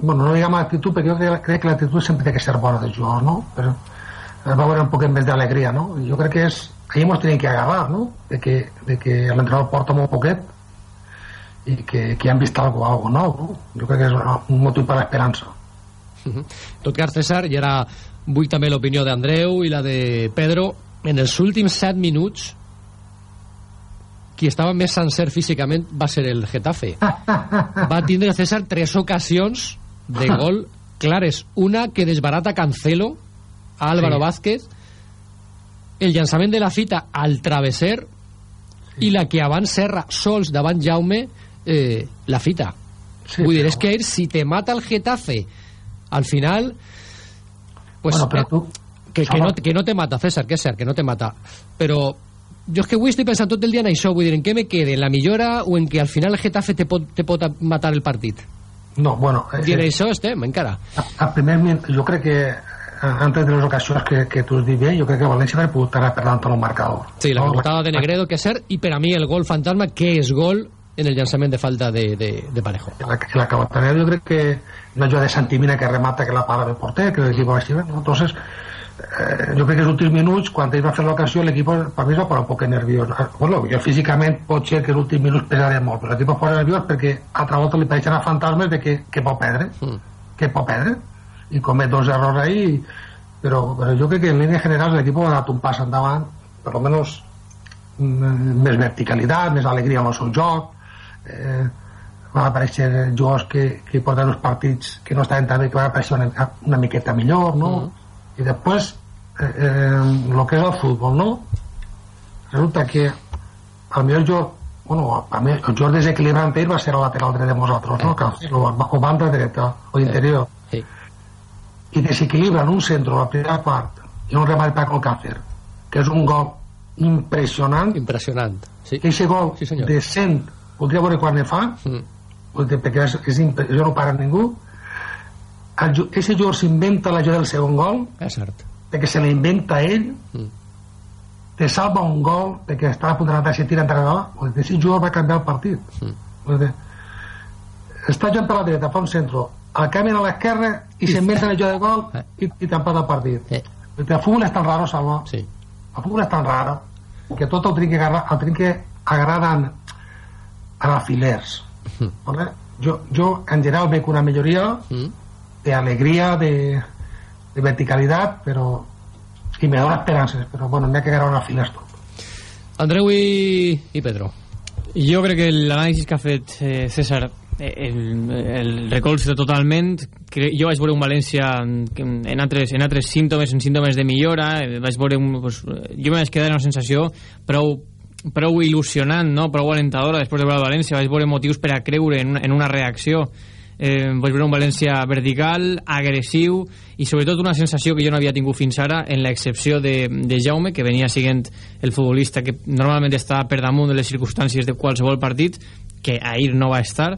[SPEAKER 17] bueno, no diguem actitud perquè jo crec, crec que l'actitud sempre té que ser bona de jugadors no? però va veure un poc més d'alegria no? jo crec que és ahir ens tenim que agarrar no? de que, de que l'entrenador porta molt poquet i que, que han vist alguna cosa nou no? jo crec que és un motiu per l'esperança
[SPEAKER 2] Uh -huh. tot cas, César, i ara vull també l'opinió d'Andreu i la de Pedro. En els últims 7 minuts qui estava més sencer físicament va ser el Getafe. Va tindre César tres ocasions de gol clares. Una que desbarata Cancelo a Álvaro sí. Vázquez el llançament de la fita al travesser sí. i la que abans serra sols davant Jaume eh, la fita. Sí, vull dir, és que si te mata el Getafe al final pues
[SPEAKER 17] bueno, però tu,
[SPEAKER 2] que, que, no, que no te mata César, que és cert, que no te mata. Però jo és que avui estic pensant tot el dia en això vull dir, en què me quede, en la millora o en que al final el Getafe te pot, te pot matar el partit
[SPEAKER 17] no, bueno
[SPEAKER 2] eh, i en això estem encara.
[SPEAKER 17] al primer jo crec que antes de les ocasions que, que tu has dit bé, jo crec que València va pogut anar perdant el marcador.
[SPEAKER 2] Sí, la portada de Negredo, que és cert, i per a mi el gol fantasma, que és gol en el llançament de falta de, de, de Parejo.
[SPEAKER 17] La, la Cabatanera jo crec que una jugada de Santimina que remata que la para el porter, que l'equip va així, ¿no? entonces eh, jo crec que els últims minuts quan ell va fer l'ocasió l'equip per mi es va posar un poc nerviós bueno, jo físicament pot ser que els últims minuts pesaré molt però l'equip es posa nerviós perquè altra volta li pareixen a fantasmes de que, que pot perdre mm. que pot perdre i comet dos errors ahí però, però jo crec que en línia general l'equip ha donat un pas endavant per almenys mm, més verticalitat, més alegria amb el seu joc eh, van aparèixer jugadors que, que porten uns partits que no estaven tan bé, que van aparèixer una, una miqueta millor, no? Mm. I després, eh, eh, el que és el futbol, no? Resulta que el millor joc bueno, a mi, el joc desequilibrant ell va ser el lateral dret de nosaltres, no? Que, o, o banda dreta, o interior.
[SPEAKER 2] Sí.
[SPEAKER 17] I desequilibra en un centre la primera part i un remat per Alcácer, que és un gol impressionant.
[SPEAKER 2] Impressionant, sí.
[SPEAKER 17] Eixe gol
[SPEAKER 2] sí, senyor.
[SPEAKER 17] de 100 voldria veure quan ne fa mm. perquè és, és jo no para ningú aquest jugador s'inventa la jugada del segon gol
[SPEAKER 2] és cert
[SPEAKER 17] perquè se l'inventa ell mm. te salva un gol perquè està a punt de i tira enrere aquest jugador va canviar el partit mm. dir, està jugant per la dreta fa un centro el canvien a l'esquerra i s'inventa la jugada de gol
[SPEAKER 2] eh.
[SPEAKER 17] i, i t'empata el partit
[SPEAKER 2] eh.
[SPEAKER 17] el futbol és tan raro Salva
[SPEAKER 2] sí.
[SPEAKER 17] el futbol és tan raro que tot el trinque, el trinque agraden a filers mm. ¿vale? yo, yo en general veig una majoria mm. de alegria de, de verticalitat però i me dona esperances però bueno, n'hi ha que agarrar una filers tot
[SPEAKER 2] Andreu i, i Pedro
[SPEAKER 18] jo crec que l'anàlisi que ha fet eh, César el, el recolza totalment jo vaig veure un València en altres, en altres símptomes en símptomes de millora eh, vaig veure un, pues, jo me vaig quedar en una sensació prou prou il·lusionant, no? prou alentadora després de veure el València, vaig veure motius per a creure en una, en una reacció. Eh, vaig veure un València vertical, agressiu i sobretot una sensació que jo no havia tingut fins ara en l'excepció de, de Jaume que venia siguent el futbolista que normalment està per damunt de les circumstàncies de qualsevol partit que ahir no va estar.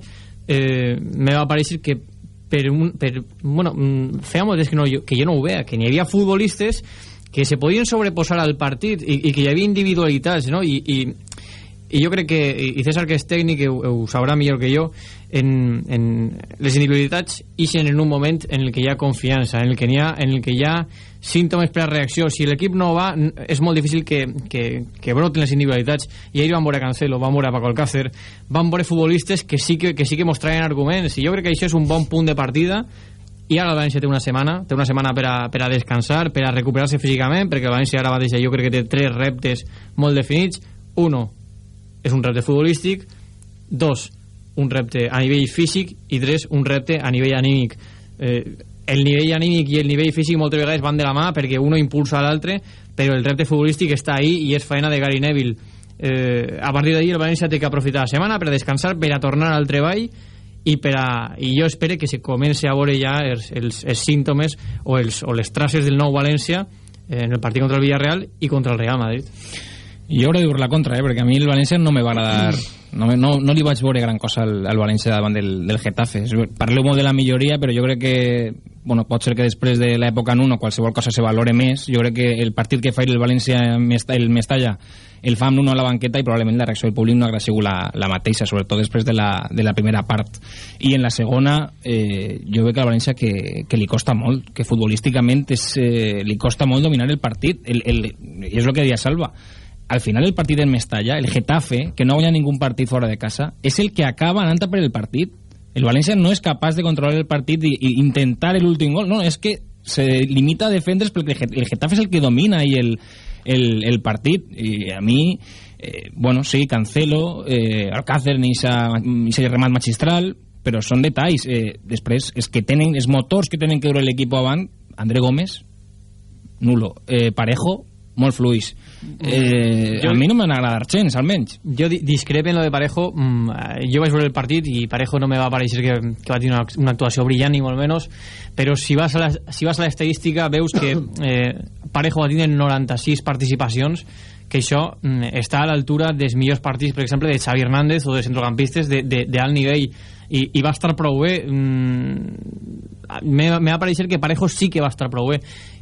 [SPEAKER 18] Eh, me va aparèixer que per un, per, bueno, mm, feia molt que, no, que jo no ho veia, que n'hi havia futbolistes que se podien sobreposar al partit i, i que hi havia individualitats no? I, i, i jo crec que i César que és tècnic ho, ho sabrà millor que jo en, en les individualitats ixen en un moment en el que hi ha confiança en el que hi ha, en el que hi ha símptomes per a reacció. Si l'equip no va és molt difícil que, que, que broten les individualitats i ahir van veure Cancelo, van veure Paco Alcácer van veure futbolistes que sí que, que sí que mostraven arguments. I jo crec que això és un bon punt de partida i ara el València té una setmana té una setmana per a, per a descansar per a recuperar-se físicament perquè el València ara mateix jo crec que té tres reptes molt definits. Uno és un repte futbolístic. Dos un repte a nivell físic. I tres un repte a nivell anímic. Eh, el nivell anímic i el nivell físic moltes vegades van de la mà perquè uno impulsa l'altre, però el repte futbolístic està ahí i és feina de Gary Neville. Eh, a partir d'ahir el València té que aprofitar la setmana per a descansar, per a tornar al treball i, per a, i jo espero que se comenci a veure ja els, els, els símptomes o, els, o les traces del nou València eh, en el partit contra el Villarreal i contra el Real Madrid.
[SPEAKER 15] Jo hauré de dir la contra, eh, perquè a mi el València no me va agradar... No, me- no, no li vaig veure gran cosa al, al València davant del, del Getafe. Parleu molt de la milloria, però jo crec que... Bueno, pot ser que després de l'època en 1 qualsevol cosa se valore més. Jo crec que el partit que fa el València el Mestalla el fa amb 1 a la banqueta i probablement la reacció del públic no haurà sigut la, la mateixa, sobretot després de la, de la primera part. I en la segona, eh, jo veig al València que, que li costa molt, que futbolísticament és, eh, li costa molt dominar el partit. El, el, I és el que deia Salva al final el partit del Mestalla, el Getafe, que no guanya ningún partit fora de casa, és el que acaba anant per el partit. El València no és capaç de controlar el partit i, i intentar l'últim gol. No, és que se limita a defendre's perquè el Getafe és el que domina i el, el, el partit. I a mi, eh, bueno, sí, Cancelo, eh, Alcácer ni ese remat magistral, però són detalls. Eh, després, és que tenen, els motors que tenen que dur l'equip avant, André Gómez, nulo. Eh, Parejo, molt fluix. Eh,
[SPEAKER 18] Jo-
[SPEAKER 15] a mi no m'han agradat gens, almenys.
[SPEAKER 18] Jo di discrepe en lo de Parejo. Mm, eh, jo vaig veure el partit i Parejo no me va pareixer que, que va tenir una, una actuació brillant, ni molt menys, però si vas a la, si vas a l'estadística veus que eh, Parejo va tenir 96 participacions, que això mm, està a l'altura dels millors partits, per exemple, de Xavi Hernández o de centrocampistes de, de, de alt nivell i, i va estar prou bé mm, me, me va pareixer que Parejo sí que va estar prou bé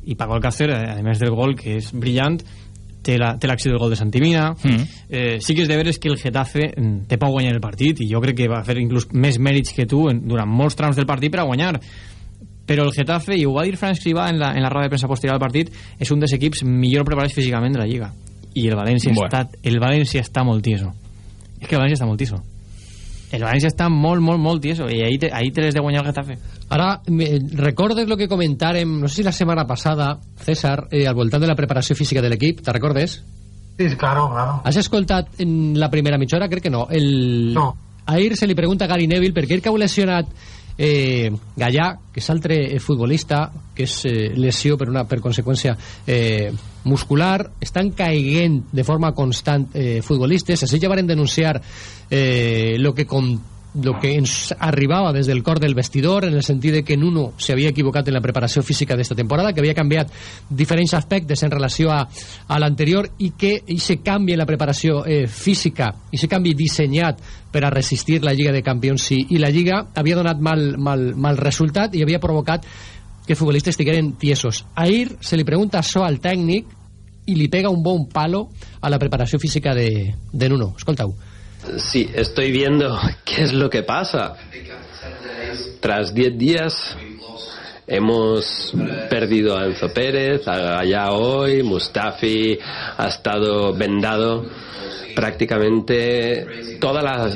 [SPEAKER 18] i Paco Alcácer, a més del gol que és brillant té la- l'acció del gol de Santimina.
[SPEAKER 15] Mm.
[SPEAKER 18] eh, sí que és de veres que el Getafe mm, té per guanyar el partit i jo crec que va fer inclús més mèrits que tu en, durant molts trams del partit per a guanyar. Però el Getafe, i ho va dir Fran Escrivà en la, en la roda de premsa posterior al partit és un dels equips millor preparats físicament de la Lliga. I el València,
[SPEAKER 15] Bueno.
[SPEAKER 18] està, el València està molt tieso. És que el València està molt tieso el València està molt, molt, molt tieso i ahí te, ahí te les de guanyar el Getafe
[SPEAKER 2] Ara, me- recordes lo que comentàrem, no sé si la setmana passada, César, eh, al voltant de la preparació física de l'equip, te recordes?
[SPEAKER 17] Sí, claro, claro.
[SPEAKER 2] Has escoltat en la primera mitja hora? Crec que no. El...
[SPEAKER 17] No.
[SPEAKER 2] Ahir se li pregunta a Gary Neville perquè ell que ha lesionat eh, Gallà, que és altre eh, futbolista, que és eh, lesió per, una, per conseqüència eh, muscular, estan caiguent de forma constant eh, futbolistes. Així ja varen denunciar eh, lo que con lo que ens arribava des del cor del vestidor en el sentit de que Nuno s'havia equivocat en la preparació física d'esta temporada, que havia canviat diferents aspectes en relació a, a l'anterior i que aquest canvi en la preparació eh, física, aquest canvi dissenyat per a resistir la Lliga de Campions i, i la Lliga havia donat mal, mal, mal resultat i havia provocat que futbolistes estigueren tiesos. Ahir se li pregunta això al tècnic i li pega un bon palo a la preparació física de, de Nuno. Escolta-ho.
[SPEAKER 3] Sí, estoy viendo qué es lo que pasa. Tras 10 días hemos perdido a Enzo Pérez, a Gallá hoy, Mustafi ha estado vendado. Prácticamente toda la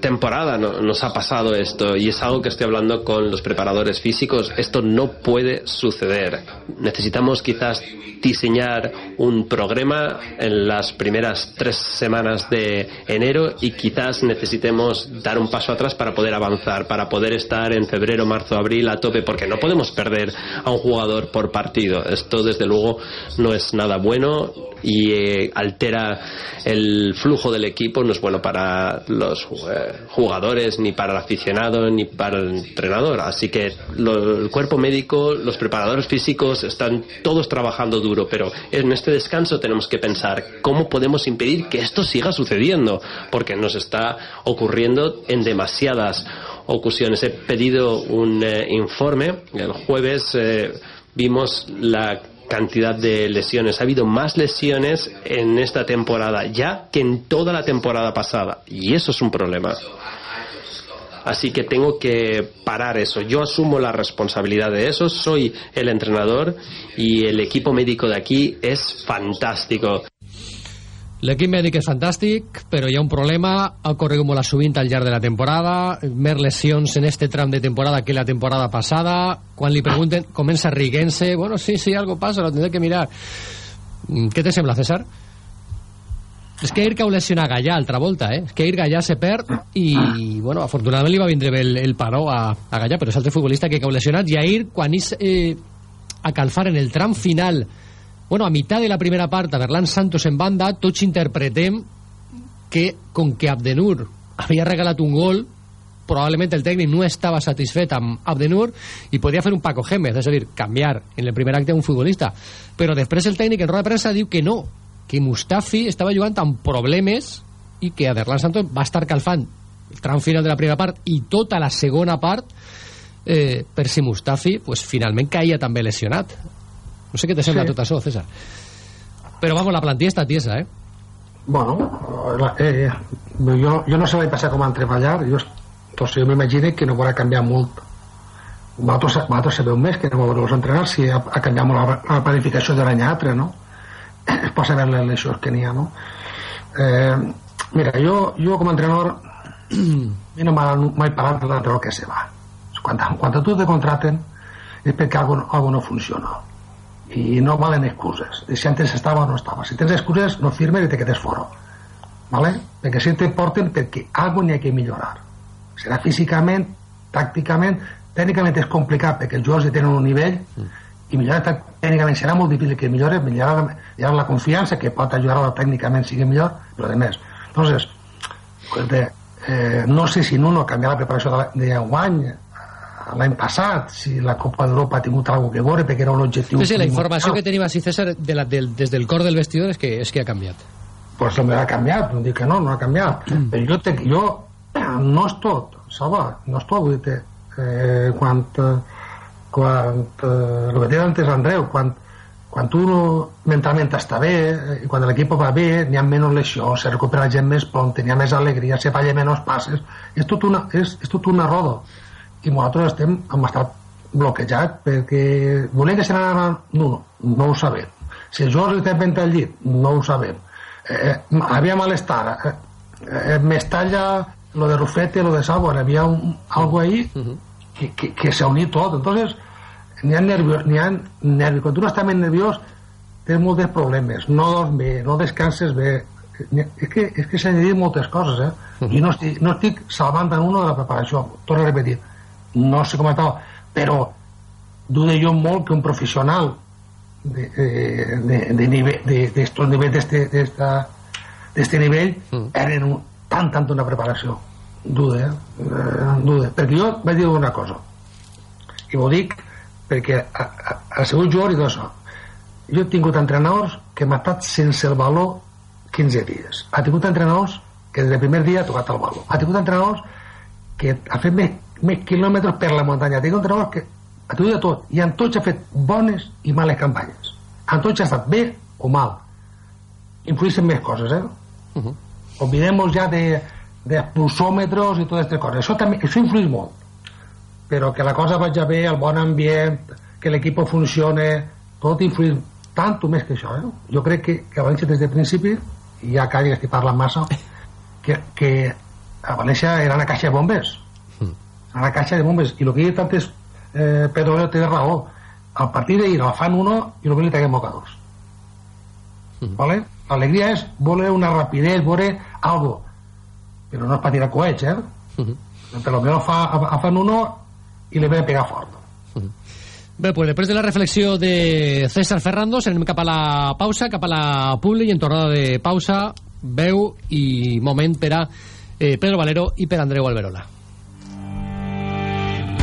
[SPEAKER 3] temporada no- nos ha pasado esto y es algo que estoy hablando con los preparadores físicos. Esto no puede suceder. Necesitamos quizás diseñar un programa en las primeras tres semanas de enero y quizás necesitemos dar un paso atrás para poder avanzar, para poder estar en febrero, marzo, abril a tope, porque no podemos perder a un jugador por partido. Esto desde luego no es nada bueno y eh, altera el flujo del equipo, no es bueno para los jugadores, ni para el aficionado, ni para el entrenador. Así que lo- el cuerpo médico, los preparadores físicos están todos trabajando duro, pero en este descanso tenemos que pensar cómo podemos impedir que esto siga sucediendo, porque nos está ocurriendo en demasiadas ocasiones. He pedido un eh, informe, el jueves eh, vimos la cantidad de lesiones. Ha habido más lesiones en esta temporada ya que en toda la temporada pasada. Y eso es un problema. Así que tengo que parar eso. Yo asumo la responsabilidad de eso. Soy el entrenador y el equipo médico de aquí es fantástico.
[SPEAKER 2] L'equip mèdic és fantàstic, però hi ha un problema, ha corregut molt a sovint al llarg de la temporada, més lesions en este tram de temporada que la temporada passada, quan li pregunten, comença riguent-se, bueno, sí, sí, algo pasa, lo tendré que mirar. Mm, Què te sembla, César? És que Air cau lesionat Gallà altra volta, eh? És que Air Gallà se perd i, bueno, afortunadament li va vindre bé el, el paró a, a Gallà, però és altre futbolista que cau lesionat i Air, quan és eh, a calfar en el tram final bueno, a mitad de la primera part Berlan Santos en banda, tots interpretem que, com que Abdenur havia regalat un gol probablement el tècnic no estava satisfet amb Abdenur i podia fer un Paco Gémez, és a dir, canviar en el primer acte un futbolista. Però després el tècnic en roda de premsa diu que no, que Mustafi estava jugant amb problemes i que Aderlan Santos va estar calfant el tram final de la primera part i tota la segona part eh, per si Mustafi pues, finalment caia també lesionat. No sé què te sembla
[SPEAKER 17] Sí.
[SPEAKER 2] tot això, César. Però vamos, la plantilla està tiesa, eh?
[SPEAKER 17] Bueno, la- eh, jo, jo no sé l'any passat com van treballar, jo, doncs jo m'imagino que no vorà canviar molt. Vosaltres, vosaltres sabeu més que no veureu entrenar si ha, ha canviat molt la, la planificació de l'any altre, no? Es pot saber les lesions que n'hi ha, no? Eh, mira, jo, jo com a entrenador mi no mai parlat de l'entrenador que se va. Quan, quan a tu te contraten és perquè algo, algo no funciona i no valen excuses. De si antes estava o no estava. Si tens excuses no firmes i te quedes fora. ¿vale? perquè si te porten perquè algo n'hi ha que millorar. Serà físicament, tàcticament tècnicament és complicat perquè els jugadors tenen un nivell i millorar tècnicament serà molt difícil que millore millorar, millorar la confiança que pot ajudar a tècnicament sigui millor però de més. Entonces escolta, eh, no sé si Nuno canviar la preparació de la- de l'any passat si la Copa d'Europa ha tingut alguna que veure perquè era un objectiu
[SPEAKER 2] Sí, sí, la informació que tenim així, César, de la, del, des del cor del vestidor és que, és que ha canviat.
[SPEAKER 17] pues no ha canviat, no dic que no, no ha canviat mm. però jo, te, jo no és tot Salva, no és tot vull dir eh, quan quan eh, el que deia antes Andreu quan, quan tu no, mentalment està bé eh, i quan l'equip va bé n'hi ha menys lesions, se recupera gent més prompte n'hi ha més alegria, se falla menys passes és tot una, és, és tot una roda i nosaltres estem, hem estat bloquejat perquè volem que se n'anava no, no ho sabem. Si el Jordi té vent al llit, no ho sabem. Eh, havia malestar. Eh, eh, Mestalla lo de Rufete, lo de Salvo había un, algo ahí que, que, que se ha unido todo entonces n'hi ha nervios n'hi ha nervios, quan tu no estàs més nerviós tens molts problemes, no dorms bé no descanses bé. És que, és que s'han dir moltes coses eh? i no estic, no estic salvant a uno de la preparació. Torno a repetir, no sé com estava però dude jo molt que un professional de, de, de, de nivell de, de estos nivells d'este d'esta d'este nivell eren un, tant tant una preparació. Dude, eh? Eh, dude perquè jo vaig dir una cosa. I ho dic perquè ha, ha sigut jugador i tot això. Jo he tingut entrenadors que m'ha estat sense el valor 15 dies. Ha tingut entrenadors que des del primer dia ha tocat el valor. Ha tingut entrenadors que ha fet més, més quilòmetres per la muntanya. Ha tingut entrenadors que ha tingut de tot. I en tots ha fet bones i males campanyes. En tots ha estat bé o mal. Influïssin més coses eh? Uh -huh. olvidemos ja de, de pulsòmetres i totes aquestes coses. Això, també, això influïs molt. Però que la cosa vagi bé, el bon ambient que l'equip funcione tot influïs tant o més que això eh? jo crec que, que a València des de principi i ja calli que estic parlant massa que, que a València era una caixa de bombes una caixa de bombes i el que dit antes eh, Pedro Leo té raó al partit d'ahir el fan uno i el que li traguem mocadors ¿vale? l'alegria és voler una rapidez voler algo. Però no és per tirar coets eh? per lo menos fa, fan uno i li ve a pegar fort.
[SPEAKER 2] Bé, pues després de la reflexió de César Ferrandos anem cap a la pausa, cap a la publi i en tornada de pausa, veu i moment per a eh, Pedro Valero i per Andreu Alberola.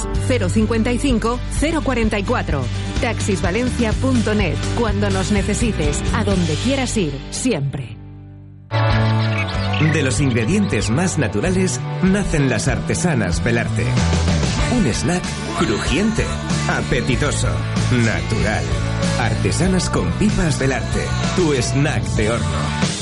[SPEAKER 12] 055 044. Taxisvalencia.net. Cuando nos necesites, a donde quieras ir, siempre.
[SPEAKER 9] De los ingredientes más naturales nacen las artesanas Belarte. Un snack crujiente, apetitoso, natural. Artesanas con pipas Belarte, tu snack de horno.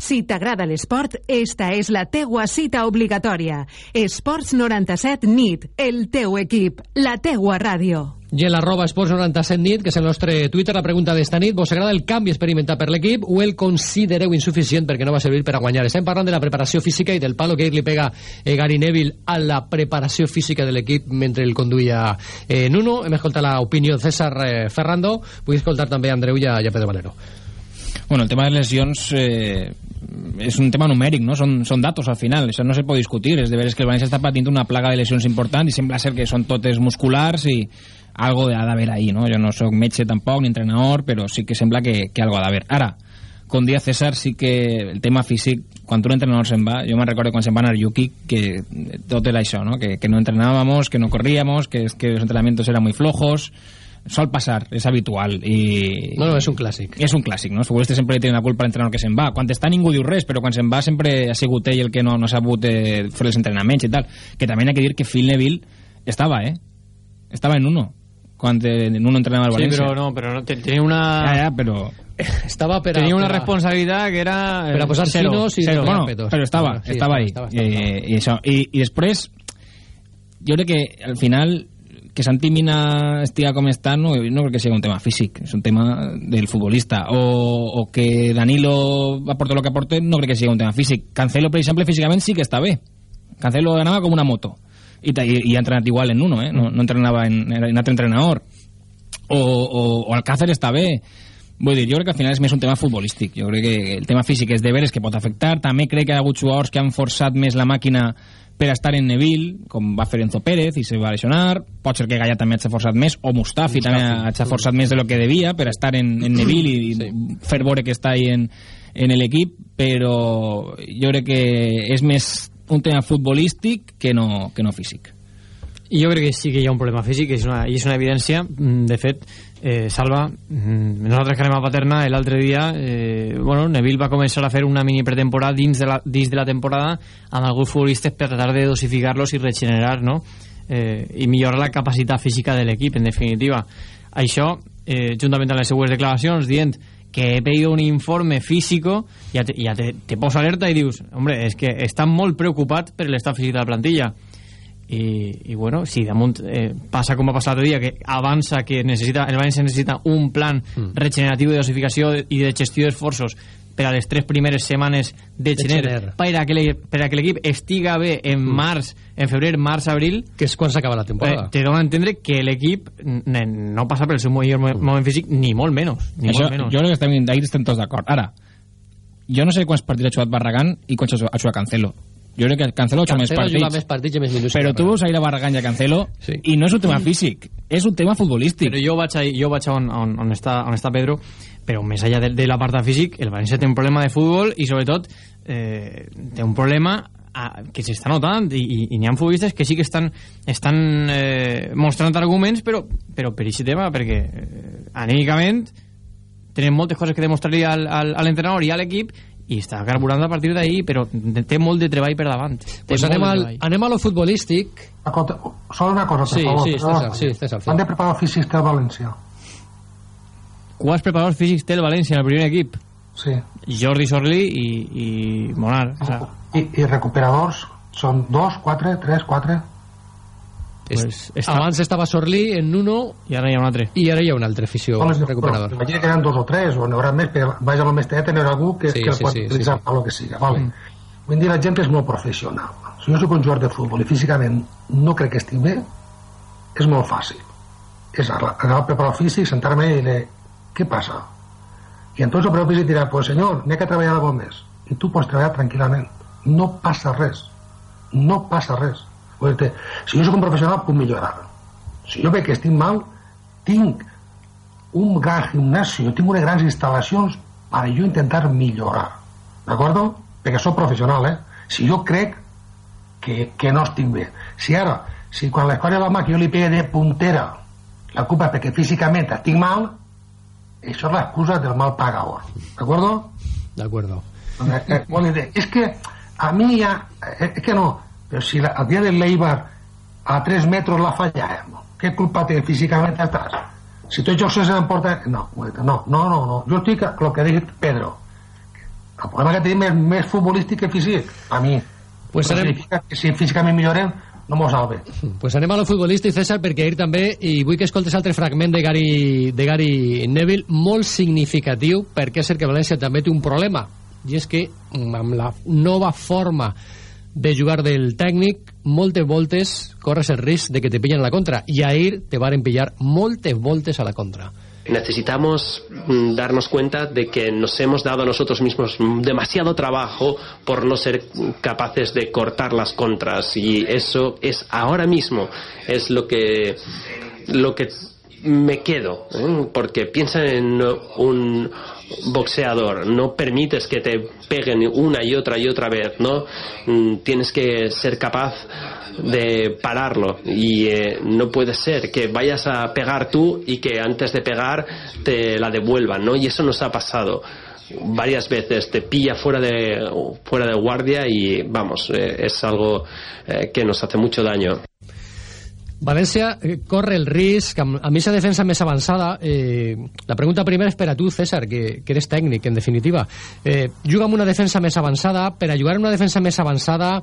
[SPEAKER 12] Si t'agrada l'esport, esta és la teua cita obligatòria. Esports 97 NIT, el teu equip, la teua ràdio.
[SPEAKER 2] I en l'arroba esports 97 nit, que és el nostre Twitter, la pregunta d'esta nit, vos agrada el canvi experimentat per l'equip o el considereu insuficient perquè no va servir per a guanyar? Estem parlant de la preparació física i del palo que li pega eh, Gary Neville a la preparació física de l'equip mentre el conduïa eh, Nuno. Hem escoltat l'opinió de César eh, Ferrando, vull escoltar també Andreu i a, i a Pedro Valero.
[SPEAKER 15] Bueno, el tema de lesions eh, és un tema numèric, no? Són, són datos al final, això no se pot discutir. És de veres que el València està patint una plaga de lesions important i sembla ser que són totes musculars i algo ha d'haver ahí, no? Jo no sóc metge tampoc, ni entrenador, però sí que sembla que, que algo ha d'haver. Ara, com dia César, sí que el tema físic, quan un entrenador se'n va, jo me'n recordo quan se'n va anar Yuki, que tot era això, no? Que, que no entrenábamos, que no corríamos, que, que los entrenamientos eran muy flojos, sol passar, és habitual i...
[SPEAKER 2] No, no, és un clàssic.
[SPEAKER 15] És un clàssic, no? Els futbolistes sempre li tenen la culpa a l'entrenador que se'n va. Quan està ningú diu res, però quan se'n va sempre ha sigut ell el que no, no ha sabut eh, fer els entrenaments i tal. Que també ha que dir que Phil Neville estava, eh? Estava en uno quan en uno entrenava al
[SPEAKER 18] Sí,
[SPEAKER 15] València.
[SPEAKER 18] però no, però no, te- tenia una...
[SPEAKER 15] Ja, ja, però...
[SPEAKER 2] Estava per a...
[SPEAKER 18] Tenia una
[SPEAKER 2] per a-
[SPEAKER 18] responsabilitat que era... eh,
[SPEAKER 2] Per a posar
[SPEAKER 18] cero,
[SPEAKER 2] finos i
[SPEAKER 18] cero.
[SPEAKER 15] bueno,
[SPEAKER 2] petos.
[SPEAKER 15] però estava,
[SPEAKER 2] Sí,
[SPEAKER 15] estava ahí.
[SPEAKER 2] estava, estava,
[SPEAKER 15] eh, i, això. I, I després, jo crec que al final que Santi Mina estigui com està no, no crec que sigui un tema físic, és un tema del futbolista. O, o que Danilo aporta el que aporte, no crec que sigui un tema físic. Cancelo, per exemple, físicament sí que està bé. Cancelo anava com una moto. I ha entrenat igual en uno, eh? no, no entrenava en, en entrenador. O, o, o Alcácer està bé. Vull dir, jo crec que al final és més un tema futbolístic. Jo crec que el tema físic és de veres que pot afectar. També crec que hi ha hagut que han forçat més la màquina per estar en Neville, com va fer Enzo Pérez i se va lesionar. Pot ser que Gaia també hagi forçat més, o Mustafi,
[SPEAKER 2] Mustafi.
[SPEAKER 15] també hagi forçat més de lo que devia per estar en, en Neville i sí. fer veure que està ahí en, en l'equip, però jo crec que és més un tema futbolístic que no, que no físic.
[SPEAKER 18] Jo crec que sí que hi ha un problema físic, és una, i és una evidència. Mm, De fet, eh, Salva, mm, nosaltres que anem a Paterna, l'altre dia, eh, bueno, Neville va començar a fer una mini pretemporada dins de la, dins de la temporada amb alguns futbolistes per tratar de dosificar-los i regenerar, no? Eh, i millorar la capacitat física de l'equip, en definitiva. Això, eh, juntament amb les seues declaracions, dient que he pedido un informe físico, ja te, ja te, te posa alerta i dius, hombre, és que està molt preocupat per l'estat físic de la plantilla i, i bueno, si damunt eh, passa com va passar l'altre dia, que avança que necessita, el València necessita un plan
[SPEAKER 2] Mm.
[SPEAKER 18] regeneratiu de dosificació i de gestió d'esforços per a les tres primeres setmanes de
[SPEAKER 2] De
[SPEAKER 18] gener,
[SPEAKER 2] gener.
[SPEAKER 18] per a que l'e- per a que l'equip estiga bé en març, en febrer, març, abril
[SPEAKER 2] Que és quan s'acaba la temporada.
[SPEAKER 18] eh, te dona a entendre que l'equip no passa pel seu millor mo- moment físic ni molt menys ni
[SPEAKER 15] Això,
[SPEAKER 18] molt menys
[SPEAKER 15] jo crec que estem, ahí estem tots d'acord. Ara, jo no sé quants partits ha jugat Barragán i quants ha jugat Cancelo. Jo crec que Cancelo ha jugat més
[SPEAKER 2] Cancelo juga
[SPEAKER 15] partits.
[SPEAKER 2] més partits i més minuts.
[SPEAKER 15] Però tu veus ahir a Barragán i a Cancelo
[SPEAKER 2] Sí.
[SPEAKER 15] i no és un tema físic, és un tema futbolístic.
[SPEAKER 18] Però jo vaig, a, jo vaig a on, on, on, està, on està Pedro, però més allà de, de l'apartat físic, el València té un problema de futbol i sobretot eh, té un problema a, que s'està notant i, i, i n'hi ha futbolistes que sí que estan, estan eh, mostrant arguments però, però per aquest tema perquè eh, anímicament tenen moltes coses que demostrar-li al, al, a l'entrenador i a l'equip i està carburant a partir d'ahir però té molt de treball per davant té
[SPEAKER 2] Pues anem,
[SPEAKER 18] de
[SPEAKER 2] al,
[SPEAKER 18] treball.
[SPEAKER 2] anem a lo futbolístic.
[SPEAKER 17] Solo una cosa, per
[SPEAKER 2] Sí,
[SPEAKER 17] favor.
[SPEAKER 2] sí, sí, César, sí.
[SPEAKER 17] Quant de preparador físic té el València?
[SPEAKER 18] Quants preparadors físics té el València en el primer equip?
[SPEAKER 17] Sí.
[SPEAKER 18] Jordi Sorli i, i Monar. O sea,
[SPEAKER 17] I, i recuperadors són dos, quatre, tres, quatre...
[SPEAKER 18] pues, està...
[SPEAKER 2] Abans estava Sorlí en uno
[SPEAKER 18] I ara hi ha un altre.
[SPEAKER 2] i ara hi ha un altre afició
[SPEAKER 17] Bueno,
[SPEAKER 2] recuperador.
[SPEAKER 17] Però, imagina que eren dos o tres, o n'hi haurà més, però vaja a lo més té, tenir algú que,
[SPEAKER 2] Sí,
[SPEAKER 17] que el
[SPEAKER 2] sí,
[SPEAKER 17] pot
[SPEAKER 2] sí,
[SPEAKER 17] utilitzar
[SPEAKER 2] sí, sí.
[SPEAKER 17] lo que siga. Vale. Vull dir, la gent és molt professional. Si jo soc un jugador de futbol i físicament no crec que estic bé, és molt fàcil. És agafar el preparador físic, sentar-me i dir què passa? I entonces el preparador físic dirà, pues senyor, n'he que treballar algo més. i tu pots treballar tranquil·lament no passa res no passa res Vull dir, si jo soc un professional puc millorar si jo veig que estic mal tinc un gran gimnasio tinc unes grans instal·lacions per jo intentar millorar d'acord? perquè sóc professional eh? si jo crec que, que no estic bé si ara, si quan l'escola la mà que jo li pegue de puntera la culpa és perquè físicament estic mal això és l'excusa del mal pagador d'acord?
[SPEAKER 2] d'acord
[SPEAKER 17] eh, eh, és que a mi ja eh, és que no però si la, el dia del Leibar a 3 metres la fallàvem què culpa té físicament estàs si tots els se n'emporten no, no, no, no, no. Jo estic el que dit Pedro. El problema que tenim és més futbolístic que físic a mi.
[SPEAKER 2] Pues
[SPEAKER 17] Però
[SPEAKER 2] anem...
[SPEAKER 17] significa que si físicament millorem no mos salve.
[SPEAKER 2] Pues anem a lo futbolístic, César, perquè ahir també, i vull que escoltes altre fragment de Gary, de Gary Neville, molt significatiu, perquè és cert que València també té un problema, i és que amb la nova forma de jugar del tècnic, moltes voltes corres el risc de que te pillen a la contra, i ahir te varen pillar moltes voltes a la contra.
[SPEAKER 3] necesitamos mm, darnos cuenta de que nos hemos dado a nosotros mismos demasiado trabajo por no ser capaces de cortar las contras y eso es ahora mismo es lo que lo que me quedo ¿eh? porque piensa en un boxeador no permites que te peguen una y otra y otra vez no Mm, tienes que ser capaz de pararlo y eh, no puede ser que vayas a pegar tú y que antes de pegar te la devuelvan, ¿no? Y eso nos ha pasado varias veces, te pilla fuera de, fuera de guardia y vamos, eh, es algo eh, que nos hace mucho daño.
[SPEAKER 2] València eh, corre el risc, amb, amb aquesta defensa més avançada, eh, la pregunta primera és per a tu, César, que, que eres tècnic, en definitiva. Eh, juga amb una defensa més avançada, per a jugar amb una defensa més avançada,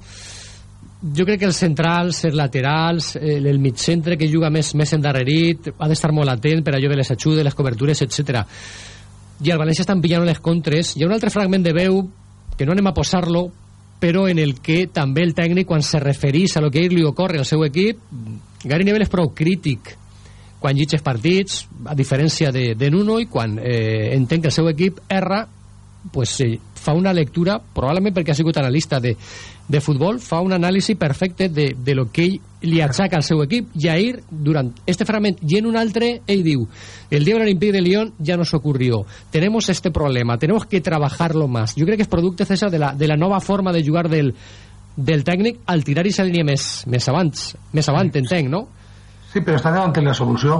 [SPEAKER 2] jo crec que els centrals, els laterals, eh, el mig centre que juga més, més endarrerit, ha d'estar molt atent per allò de les ajudes, les cobertures, etc. I el València estan pillant les contres. Hi ha un altre fragment de veu, que no anem a posar-lo, però en el que també el tècnic, quan se referís a lo que li ocorre al seu equip, Gary Neville és prou crític quan llitges partits, a diferència de, de Nuno, i quan eh, entén que el seu equip erra, pues, eh, fa una lectura, probablement perquè ha sigut analista de, de futbol, fa un anàlisi perfecte de, de lo que ell li achaca al seu equip, i ahir, durant este fragment i en un altre, ell diu el día del Olympique de Lyon ya nos ocurrió tenemos este problema, tenemos que trabajarlo más yo crec que és producte, César, de la, de la nova forma de jugar del, del tècnic al tirar i línia més, més abans més avant, entenc, no?
[SPEAKER 17] Sí, però està davant la solució.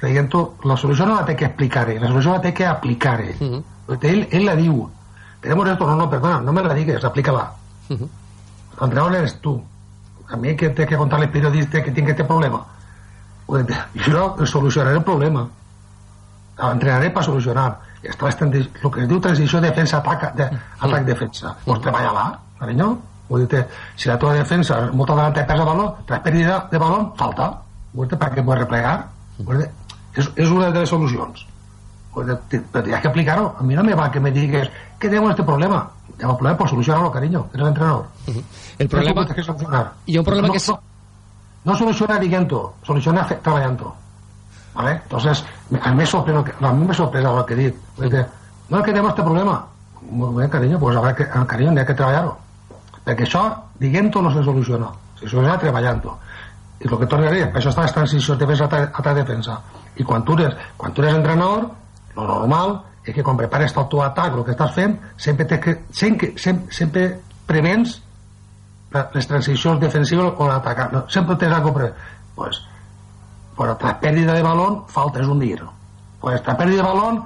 [SPEAKER 17] Creient tu, la solució no la té que explicar, la solució la té que aplicar. Uh -huh. él, él la diu. Tenemos esto, no, no, perdona, no me la digues, aplícala. Uh -huh. L'entrenador eres tu. A mi que té que contar als periodistes que tinc aquest problema. Pues, jo solucionaré el problema. Entrenaré per solucionar. El que es diu transició defensa-atac de, atac defensa. Pues treballa-la, carinyo. Vull dir si la teva defensa molt davant de pesa baló, tras pérdida de baló, falta. Vull dir perquè puedes replegar. Vull dir, és, és una de les solucions. Vull dir, però que aplicar-ho. A mi no me va que me digues que tengo este problema. Tengo un problema, pues solucionarlo, cariño. Eres el entrenador.
[SPEAKER 2] Uh -huh. El problema...
[SPEAKER 17] Que solucionar.
[SPEAKER 2] Ha un problema
[SPEAKER 17] no,
[SPEAKER 2] que... És...
[SPEAKER 17] No, no soluciona dient-ho, soluciona treballant-ho. ¿Vale? Entonces, a mí me sorprende, a mí me sorprende lo que he dit. Dir, no, que tenemos este problema. Muy bien, cariño, pues habrá que, cariño, hay que treballar-ho. Perquè això, dient-ho, no se soluciona. Se soluciona treballant-ho. I el que torno a dir, això està en transició de defensa a ta defensa. I quan tu eres, quan tu eres entrenador, lo normal és que quan prepares tot tu atac, el que estàs fent, sempre, que, sempre, sempre, sempre prevens les transicions defensives o l'atacar. No, sempre tens algo pre... Pues, pues tras pérdida de balón, falta es hundir. Pues tras pérdida de balón,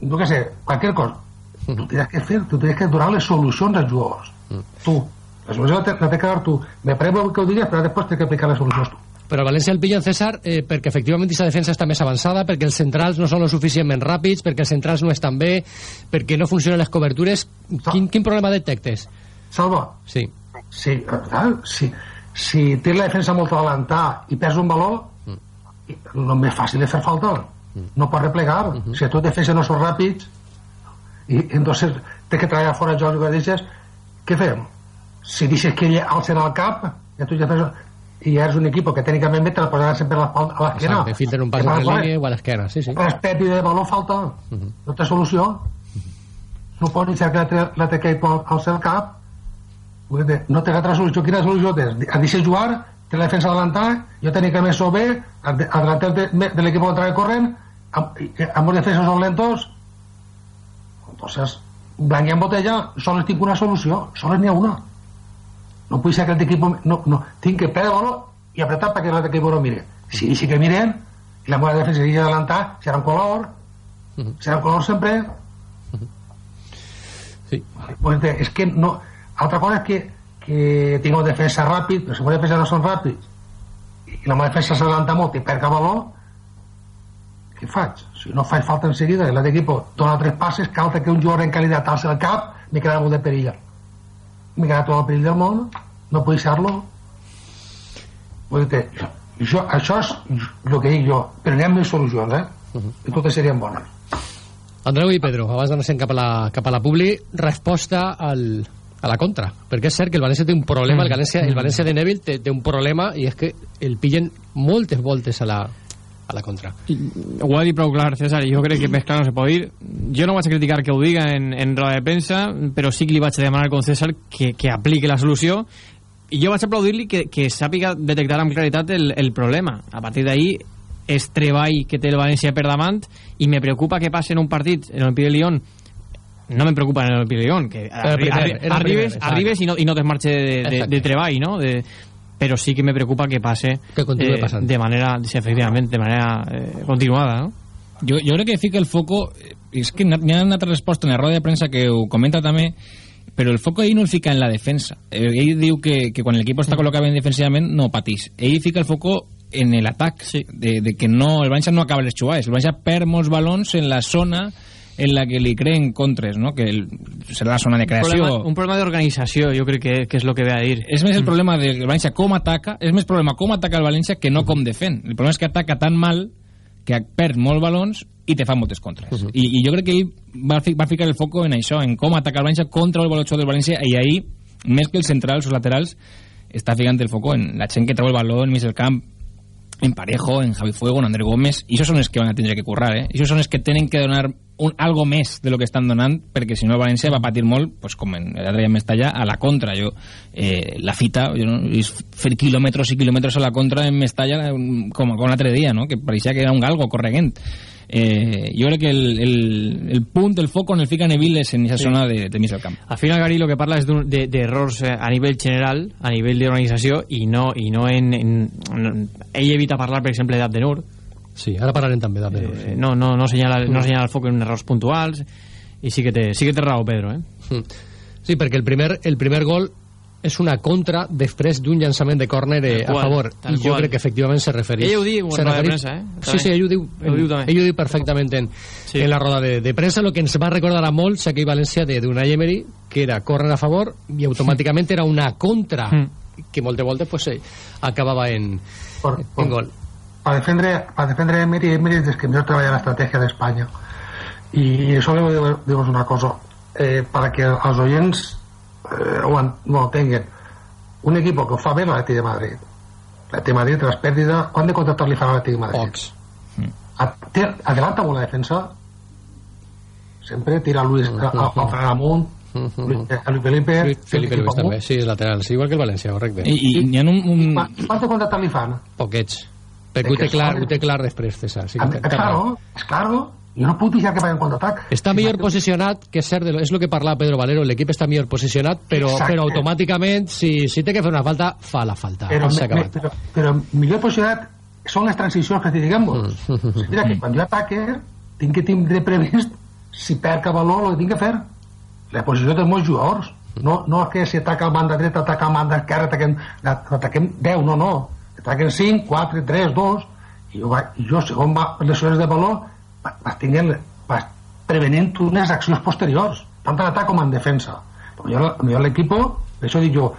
[SPEAKER 17] no que sé, cualquier cosa. Tu tens que fer, tu tens que donar les solucions als jugadors. Tu. La solució la té que dar tu. Me premo que ho digues, però després tens que aplicar les solucions tu.
[SPEAKER 2] Però València el pillen, César, eh, perquè efectivament aquesta defensa està més avançada, perquè els centrals no són lo suficientment ràpids, perquè els centrals no estan bé, perquè no funcionen les cobertures. Quin, quin problema detectes?
[SPEAKER 17] Salva?
[SPEAKER 2] Sí.
[SPEAKER 17] Sí, eh, si, si tens la defensa molt adelantada i perds un valor, mm. el més fàcil és fer falta. Mm. No pots replegar. Mm -hmm. Si tu defensa no són ràpids, i entonces té que treballar fora joc que deixes, què fem? Si deixes que ell alcen al cap, ja tu ja fes, i ja és un equip que tècnicament te la posarà sempre a l'esquena.
[SPEAKER 2] Exacte, filtren un pas a la línia o a l'esquena, sí, sí.
[SPEAKER 17] Respecte de valor falta, uh -huh. no té solució. deixar que l'altre- l'altre equip al al seu cap no té altra solució quina solució tens? a deixar jugar té la defensa adelantada jo que més o bé al delanter de, de l'equip contra el corrent amb, amb los defensas son lentos entonces i en botella sols tinc una solució sols n'hi ha una. No puc ser que l'altre equip no, no, tinc que el valor i apretar perquè l'altre equip no mire. Si sí que miren i la meva defensa sigui adelantar serà en color. Serà en color sempre.
[SPEAKER 2] Sí.
[SPEAKER 17] pues de- és que no altra cosa és que, que tinc una defensa ràpid però si la defensa no són ràpids i la meva defensa s'adelanta molt i perd valor què faig? si no faig falta enseguida i l'altre equip dona tres passes que altre que un jugador en qualitat alça el cap me queda molt de perill me queda tot el perill del món no puc deixar-lo vull dir això, això és el que dic jo però n'hi ha més solucions eh? i totes serien bones
[SPEAKER 2] Andreu i Pedro, abans d'anar cap a la, cap a la Publi, resposta al, a la contra. Perquè és cert que el València té un problema, el València, el València de Neville té, té un problema i és que el pillen moltes voltes a la, a la contra.
[SPEAKER 18] ho ha dit prou clar César jo crec que més clar no se pot dir. Jo no vaig a criticar que ho diga en, en roda de premsa però sí que li vaig a demanar con César que, que apliqui la solució. I jo vaig aplaudir-li que, que sàpiga detectar amb claritat el, el problema. A partir d'ahí és treball que té el València per davant i me preocupa que passe en un partit en el Pide Lyon no me preocupa en el Pide Lyon que
[SPEAKER 2] el
[SPEAKER 18] arri
[SPEAKER 2] primer,
[SPEAKER 18] arri
[SPEAKER 2] el
[SPEAKER 18] arribes,
[SPEAKER 2] primer,
[SPEAKER 18] arribes i no, i no te marxe de, de, de treball no? de, però sí que me preocupa que passe
[SPEAKER 2] Que continuï passant.
[SPEAKER 18] de manera, sí, efectivament, de manera eh, continuada no?
[SPEAKER 15] Jo, jo crec que fica el foco... És que n'hi ha una altra resposta en la roda de premsa que ho comenta també, però el foco ell no el fica en la defensa. Eh, Ell diu que, que quan l'equip està col·locat ben defensivament no patís. Ell fica el foco en l'atac, sí. de, de que no, el València no acaba les jugades. El València perd molts balons en la zona en la que li creen contres, no? que el, serà la zona de
[SPEAKER 18] un
[SPEAKER 15] creació.
[SPEAKER 18] problema, un problema d'organització jo crec que, que és el que ve a dir
[SPEAKER 15] És més el problema del València com ataca, és més problema com ataca el València que no com defèn. El problema és que ataca tan mal que perd molts balons i te fa moltes contres. Uh -huh. I, I jo crec que ell va, fi, va ficar el foco en això, en com atacar el València contra el balotxó del València i ahir, més que els centrals o els laterals, està ficant el foco en la gent que treu el baló en mig del camp, en Parejo, en Javi Fuego, en André Gómez, i això són els que van a tindre que currar, eh? I això són els que tenen que donar un, algo més de lo que estan donant, perquè si no el València va patir molt, pues, com en l'Adrià Mestalla, a la contra. Jo, eh, la fita, jo, no, fer quilòmetres i quilòmetres a la contra en Mestalla com, com l'altre dia, no? que pareixia que era un galgo correguent. Eh, jo crec que el, el, el punt, el foco en el fica Neville és en aquesta
[SPEAKER 18] Sí.
[SPEAKER 15] zona de, de mig del camp.
[SPEAKER 18] al final Gary lo que parla és d'un- de- d'errors eh, a nivell general a nivell d'organització i no, i no en, en, en ell evita parlar per exemple d'Abdenur
[SPEAKER 2] Sí, ara parlarem també d'Abdenur.
[SPEAKER 18] eh, no, no, no, senyala, no senyala el foc en errors puntuals i sí que té, sí que té raó Pedro eh?
[SPEAKER 2] Mm. Sí, perquè el primer, el primer gol és una contra després d'un llançament de córner eh, a favor. I jo
[SPEAKER 18] qual.
[SPEAKER 2] crec que efectivament se refereix...
[SPEAKER 18] Ell ho diu en
[SPEAKER 2] se
[SPEAKER 18] roda de premsa, eh?
[SPEAKER 2] Sí, sí, ell ho diu,
[SPEAKER 18] Ell ho diu també.
[SPEAKER 2] ell ho diu perfectament en,
[SPEAKER 18] Sí.
[SPEAKER 2] en la roda de, de premsa, el que ens va recordar a molts aquell València de d'Unai Emery, que era córner a favor i automàticament era una contra
[SPEAKER 18] Mm.
[SPEAKER 2] que moltes voltes pues, eh, acabava en,
[SPEAKER 17] Por-
[SPEAKER 2] en gol.
[SPEAKER 17] para defender para defender a Emery, Emery es que mejor trabaja la estrategia de España y eso le digo, digo una cosa eh, para que los oyentes eh, ho, en- ho entenguin un equipo que ho fa bé l'Atlètic de Madrid l'Atlètic de Madrid tras pérdida quan de contractar li farà l'Atlètic de Madrid. A- té- adelanta molt la defensa sempre tira a Luis a, a, a Fran Amunt Luis- a Luis Felipe
[SPEAKER 2] Luis Felipe
[SPEAKER 17] equip
[SPEAKER 2] Luis també, sí, és lateral, sí, igual que el València, correcte.
[SPEAKER 15] I, i n'hi ha un, un...
[SPEAKER 17] Qua- quants de contractar li fan?
[SPEAKER 2] Poquets. Perquè ho té clar, ho té clar després, César. Sí, raó.
[SPEAKER 17] claro, es claro jo no puc deixar que vagin contraatac
[SPEAKER 2] Està millor posicionat, que és cert, de lo- és el que parlava Pedro Valero, l'equip està millor posicionat, però,
[SPEAKER 17] Exacte.
[SPEAKER 2] però automàticament, si, si té que fer una falta, fa la falta.
[SPEAKER 17] però, me, me, però, però millor posicionat són les transicions que diguem
[SPEAKER 2] Mm.
[SPEAKER 17] mira que quan jo ataque tinc que tindre previst si perc el valor el que tinc que fer la posició dels meus jugadors no, no és que si ataca a banda dreta ataca a banda esquerra ataquem, ataquem 10, no, no ataquen 5, 4, 3, 2 i jo, va, i jo segons va, les hores de valor vas prevenint unes accions posteriors tant en atac com en defensa. Però jo, jo l'equip per això dic jo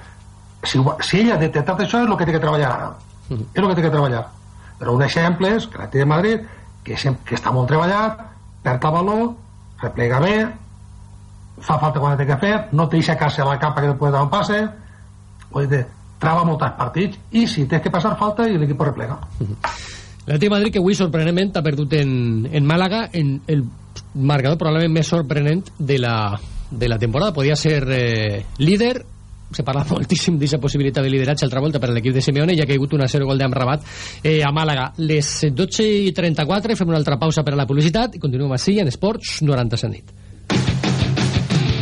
[SPEAKER 17] si, si ella ha detectat això és el que té que treballar ara. És el que té que treballar. Però un exemple és que l'Atlètic de Madrid que, sem- que està molt treballat perd el valor, replega bé fa falta quan té que fer no té deixa casa a la capa que després dar un passe vull dir, trava molts partits i si tens que passar falta i l'equip replega
[SPEAKER 2] L'Atlètic Madrid que avui sorprenentment ha perdut en, en Màlaga en el marcador probablement més sorprenent de la, de la temporada. Podia ser eh, líder, se parla moltíssim d'aquesta possibilitat de lideratge altra volta per l'equip de Simeone, ja que ha hagut una 0 gol d'Amrabat eh, a Màlaga. Les 12 i 34 fem una altra pausa per a la publicitat i continuem així en Esports 90 nit.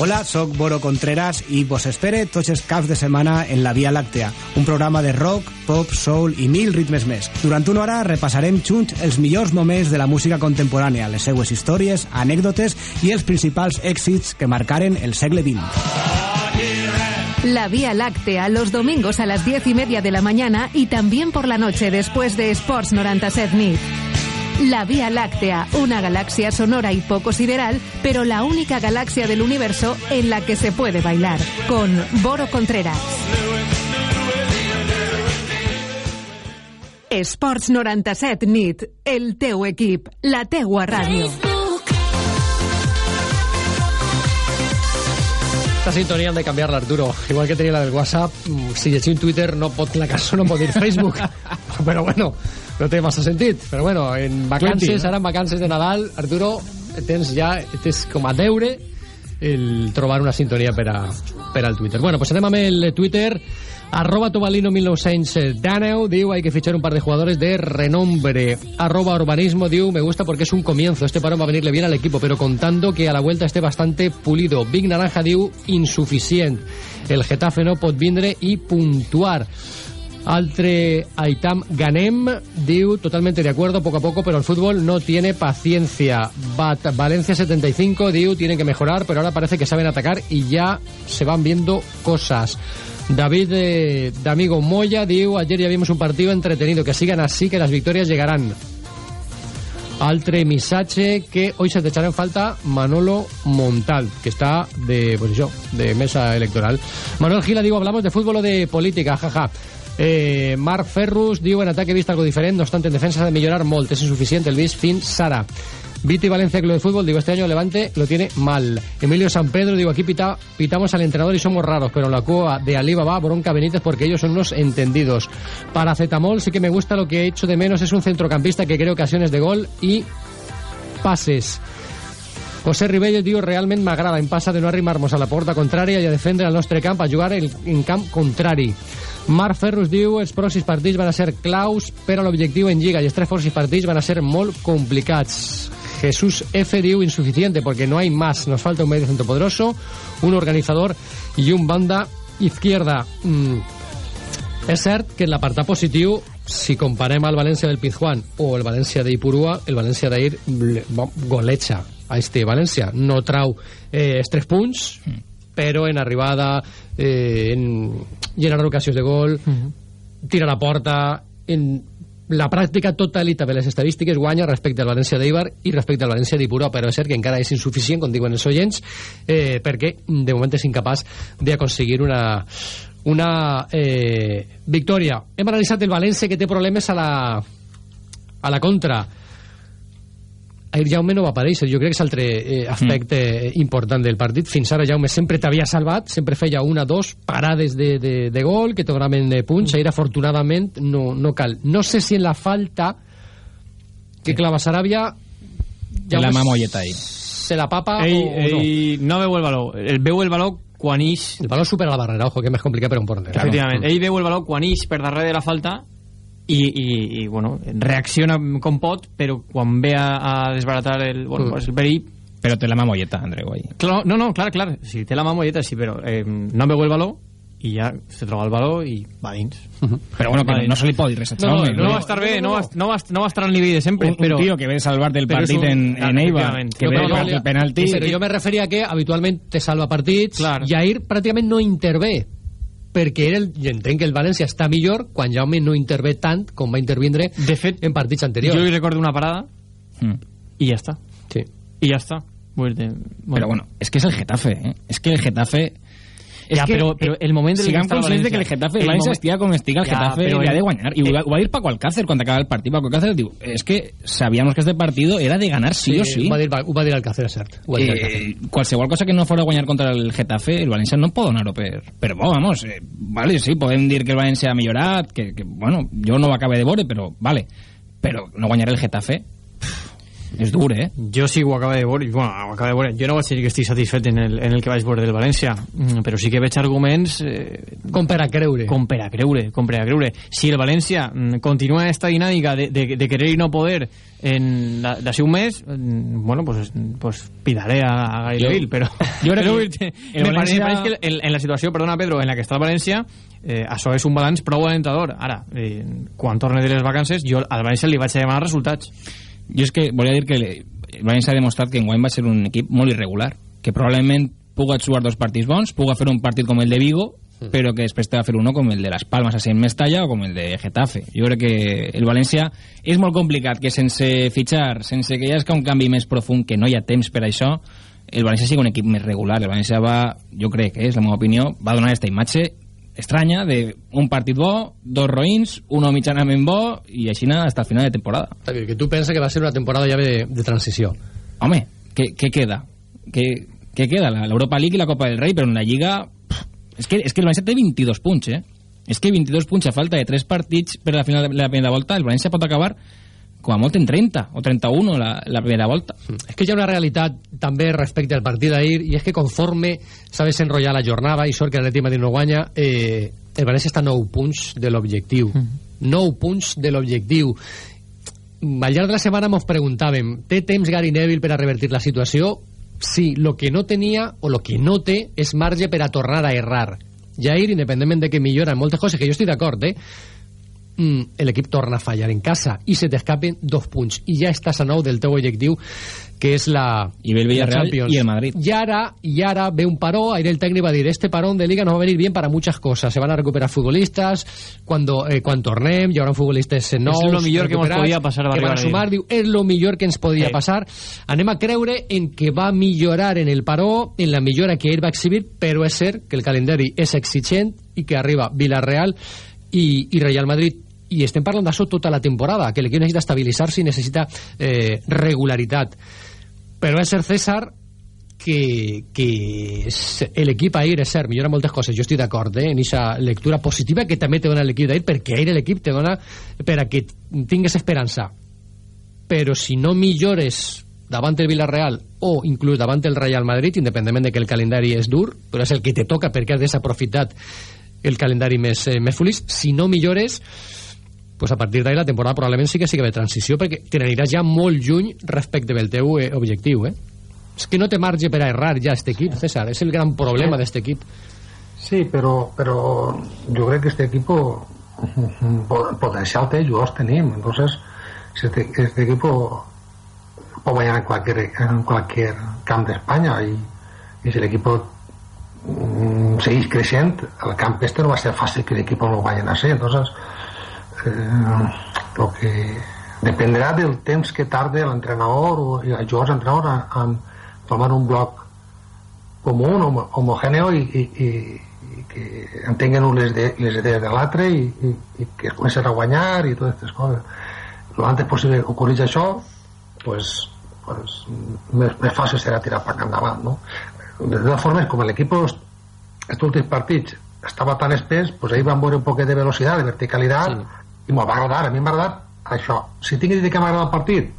[SPEAKER 19] Hola, sóc Boro Contreras i vos espere tots els caps de setmana en la Via Làctea, un programa de rock, pop, soul i mil ritmes més. Durant una hora repassarem junts els millors moments de la música contemporània, les seues històries, anècdotes i els principals èxits que marcaren el segle XX.
[SPEAKER 12] La Vía Láctea los domingos a las diez y media de la mañana y también por la noche después de Sports 97 Nit. La Vía Láctea, una galaxia sonora y poco sideral, pero la única galaxia del universo en la que se puede bailar. Con Boro Contreras. Sports 97 Nit, el teu equip, la teua ràdio.
[SPEAKER 2] Esta sintonía han de cambiarla, Arturo. Igual que tenía la del WhatsApp, mm, si llegé un Twitter no pot la cançó no pot dir Facebook. Però bueno, no té massa sentit. Però bueno, en vacances,
[SPEAKER 15] Plenty, no?
[SPEAKER 2] ara en vacances de Nadal, Arturo, tens ja, tens com a deure el trobar una sintonia per, a, per al Twitter. Bueno, pues anem amb el Twitter. Arroba Tobalino 1900 Daneu diu hay que fichar un par de jugadores de renombre. Arroba Urbanismo diu me gusta porque es un comienzo. Este parón va a venirle bien al equipo, pero contando que a la vuelta esté bastante pulido. Big Naranja diu insuficient. El Getafe no pot vindre i puntuar. Altre Aitam Ganem diu totalmente de acuerdo, poco a poco, pero el fútbol no tiene paciencia. Bat Valencia 75 diu tienen que mejorar, pero ahora parece que saben atacar y ya se van viendo cosas. David eh, de amigo Moya diu ayer ya vimos un partido entretenido, que sigan así que las victorias llegarán. Altre Misache que hoy se te echará en falta Manolo Montal, que está de, pues de mesa electoral. Manuel Gila, digo, hablamos de fútbol o de política, jaja. Eh, Marc Ferrus diu en ataque vist algo diferent, no obstante en defensa de millorar molt, es insuficiente el bis fin Sara. Viti Valencia, lo de fútbol, digo, este año Levante lo tiene mal. Emilio San Pedro, digo, aquí pita, pitamos al entrenador y somos raros, pero en la cueva de Alibaba, bronca Benítez, porque ellos son unos entendidos. Para Zetamol sí que me gusta, lo que he hecho de menos es un centrocampista que crea ocasiones de gol y pases. José Ribelles diu, realment m'agrada, em passa de no arrimar-nos a la porta contrària i a defendre el nostre camp, a jugar en, en camp contrari. Marc Ferrus diu, els pròxims partits van a ser claus per a l'objectiu en Lliga i els tres pròxims partits van a ser molt complicats. Jesús F diu insuficiente porque no hay más, nos falta un medio centro poderoso, un organizador y un banda izquierda. Mm. És cert que en l'apartat positiu, si comparem el València del Pizjuán o el València d'Ipurua, el València d'ahir goleja a este València. No trau eh, els tres punts, però en arribada, eh, en generar ocasions de gol, tira a la porta, en la pràctica totalitat de les estadístiques guanya respecte al València d'Eibar i respecte al València d'Ipurua, però és cert que encara és insuficient, com diuen els oients, eh, perquè de moment és incapaç d'aconseguir una, una eh, victòria. Hem analitzat el València que té problemes a la, a la contra. Ahir Jaume no va aparèixer, jo crec que és altre eh, aspecte mm. important del partit. Fins ara Jaume sempre t'havia salvat, sempre feia una, dos parades de, de, de gol que t'agramen de punts. Ahir, afortunadament, no, no cal. No sé si en la falta que clava Saràbia...
[SPEAKER 15] La mamolleta ahí.
[SPEAKER 2] Se la papa
[SPEAKER 18] Ell,
[SPEAKER 2] o, o no.
[SPEAKER 18] ell no veu el valor. El veu el valor quan ix...
[SPEAKER 2] El valor supera la barrera, ojo, que és més complicat per un porter.
[SPEAKER 18] Efectivament. Ell veu el valor quan ix per darrere de la falta i, i, i bueno, reacciona com pot però quan ve a, a desbaratar el, bueno,
[SPEAKER 15] Mm.
[SPEAKER 18] el perill
[SPEAKER 15] Però té la mà molleta, Andreu, ahí.
[SPEAKER 18] Claro, no, no, clar, clar, sí, té la mà molleta, sí, però eh, no veu el baló i ja se troba el baló i va dins.
[SPEAKER 15] Però bueno, que no, no se li pot dir res a
[SPEAKER 18] No,
[SPEAKER 15] Jaume.
[SPEAKER 18] no, va estar bé, no, va, no, va, no va estar al nivell de sempre,
[SPEAKER 15] un,
[SPEAKER 18] però...
[SPEAKER 15] un tío que ve salvar del partit
[SPEAKER 18] un-
[SPEAKER 15] en,
[SPEAKER 18] clar,
[SPEAKER 15] en Eibar,
[SPEAKER 18] efectivament.
[SPEAKER 15] que
[SPEAKER 18] No,
[SPEAKER 15] ve
[SPEAKER 18] però
[SPEAKER 15] el penalti...
[SPEAKER 2] Però jo me referia a que habitualment te salva partits i Jair pràcticament no intervé perquè era el, jo entenc que el València està millor quan Jaume no intervé tant com va intervindre
[SPEAKER 18] de fet,
[SPEAKER 2] en partits anteriors
[SPEAKER 18] Jo li recordo una parada
[SPEAKER 15] Mm.
[SPEAKER 18] i ja està.
[SPEAKER 2] Sí.
[SPEAKER 18] I ja està. Dir,
[SPEAKER 15] Però bueno, és que és el Getafe, eh? És que el Getafe...
[SPEAKER 18] Ja,
[SPEAKER 15] que,
[SPEAKER 18] però el moment del
[SPEAKER 15] Siguem
[SPEAKER 18] que el
[SPEAKER 15] conscients de que el. Getafe,
[SPEAKER 18] El
[SPEAKER 15] el
[SPEAKER 18] moment-
[SPEAKER 15] estia com estigui el Getafe,
[SPEAKER 18] el-
[SPEAKER 15] de guanyar. I ho, va- va dir Paco Alcácer quan acaba el partit. Paco Alcácer diu, es que sabíamos que este partido era de ganar sí, o sí.
[SPEAKER 2] Va dir, ho va dir Alcácer, és cert. Va Alcácer.
[SPEAKER 15] Eh, qualsevol cosa que no fora guanyar contra el Getafe, el València no pot donar-ho per, bo, vamos. Eh, vale, sí, podem dir que el València ha millorat, que, que bueno, jo no ho acabo de veure, però vale. Però no guanyar el Getafe pff, és dur, eh?
[SPEAKER 18] Jo sí ho acabo de veure, bueno, ho acabo de veure. Jo no vaig dir que estic satisfet en el, en el que vaig veure del València, mm, però sí que veig arguments... Eh,
[SPEAKER 2] com per a creure.
[SPEAKER 18] Com per a creure, com per a creure. Si el València mm, continua esta dinàmica de, de, de querer i no poder en la- d'ací un mes, mm, bueno, pues, pues pidaré a, a Gary Neville, però...
[SPEAKER 15] jo crec
[SPEAKER 18] però
[SPEAKER 15] que el
[SPEAKER 18] me, pareix,
[SPEAKER 15] València-
[SPEAKER 18] me pareix que en, en la situació, perdona Pedro, en la que està el València, eh, això és un balanç prou alentador. Ara, eh, quan torne de les vacances, jo al València li vaig a demanar resultats.
[SPEAKER 15] Jo és que volia dir que el València ha demostrat que enguany va ser un equip molt irregular, que probablement puga jugar dos partits bons, puga fer un partit com el de Vigo, però que després te va fer uno com el de Las Palmas a en Mestalla o com el de Getafe. Jo crec que el València és molt complicat que sense fitxar, sense que hi hagi un canvi més profund, que no hi ha temps per això, el València sigui un equip més regular. El València va, jo crec que és la meva opinió, va donar aquesta imatge estranya de un partit bo, dos roïns, uno mitjanament bo i així al final de temporada.
[SPEAKER 2] Bé, que tu penses que va ser una temporada ja de, de transició.
[SPEAKER 15] Home, què, què queda? Què, què queda? La- L'Europa League i la Copa del Rei, però en la Lliga... és que, és que el València té 22 punts, eh? És que 22 punts a falta de 3 partits per la final de la primera volta, el València pot acabar com a molt en 30 o 31 la, la primera volta.
[SPEAKER 2] És que hi ha una realitat també respecte al partit d'ahir i és que conforme s'ha desenrotllat la jornada i sort que l'Atlètic de Madrid no guanya eh, el València està a 9 punts de l'objectiu 9 punts de l'objectiu al llarg de la setmana ens preguntàvem té temps Gary Neville per a revertir la situació? Sí, lo que no tenia o lo que no té és marge per a tornar a errar Jair, independentment de que millora en moltes coses que jo estic d'acord, eh? Mm, l'equip torna a fallar en casa i se t'escapen dos punts i ja estàs a nou del teu objectiu que és la,
[SPEAKER 15] I ve el
[SPEAKER 2] la
[SPEAKER 15] Villarreal
[SPEAKER 2] Champions.
[SPEAKER 15] i el Madrid.
[SPEAKER 2] Y ahora, y ahora ve un parón, ahí el técnico va a decir, este parón de liga nos va venir bien para muchas cosas, se van a recuperar futbolistas cuando, eh, quan tornem, hi haurà futbolistes nous,
[SPEAKER 18] lo millor que
[SPEAKER 2] recuperats,
[SPEAKER 18] podia passar
[SPEAKER 2] que van a sumar, diu, és lo millor que ens podia
[SPEAKER 18] Eh.
[SPEAKER 2] passar anem a creure en que va millorar en el paró, en la millora que ell va exhibir, però és cert que el calendari és exigent i que arriba Villarreal i, i Real Madrid i estem parlant d'això tota la temporada, que l'equip necessita estabilitzar-se i necessita eh, regularitat. Però és cert, César, que, que l'equip ahir, és cert, millora moltes coses, jo estic d'acord eh, en aquesta lectura positiva que també te dona l'equip d'ahir, perquè ahir l'equip te dona per a que tingues esperança. Però si no millores davant el Villarreal o inclús davant el Real Madrid, independentment de que el calendari és dur, però és el que te toca perquè has desaprofitat el calendari més, eh, més feliç, si no millores pues a partir d'ahir la temporada probablement sí que sí que ve transició perquè te n'aniràs ja molt lluny respecte del teu eh, objectiu eh? és que no té marge per a errar ja este equip César, és el gran problema d'este equip
[SPEAKER 17] Sí, pero, pero yo creo que este equipo po- potencial té, jugadors tenim. Entonces, si este, este equipo puede vayan en cualquier, en cualquier camp de España y, y si el equipo mm, seguís creciendo, el camp este no va ser fácil que el equipo lo vayan a hacer. Entonces, lo que dependerá del temps que tarde el entrenador o els jugadors entrenador a, a formar un bloc común, homo- homogèneo i, i, i, i que entenguen les, de, les idees de l'altre i, i, i que es comencen a guanyar i totes aquestes coses. Lo antes possible ocorreix això, pues, pues més, més fàcil serà tirar per endavant, no? De totes formes, com l'equip estos últims partits estava tan espès, pues ahí van veure un poquet de velocitat, de verticalitat, sí. I m'ho va agradar, a mi m'ha agradat això. Si tinc que dir que m'ha agradat el partit,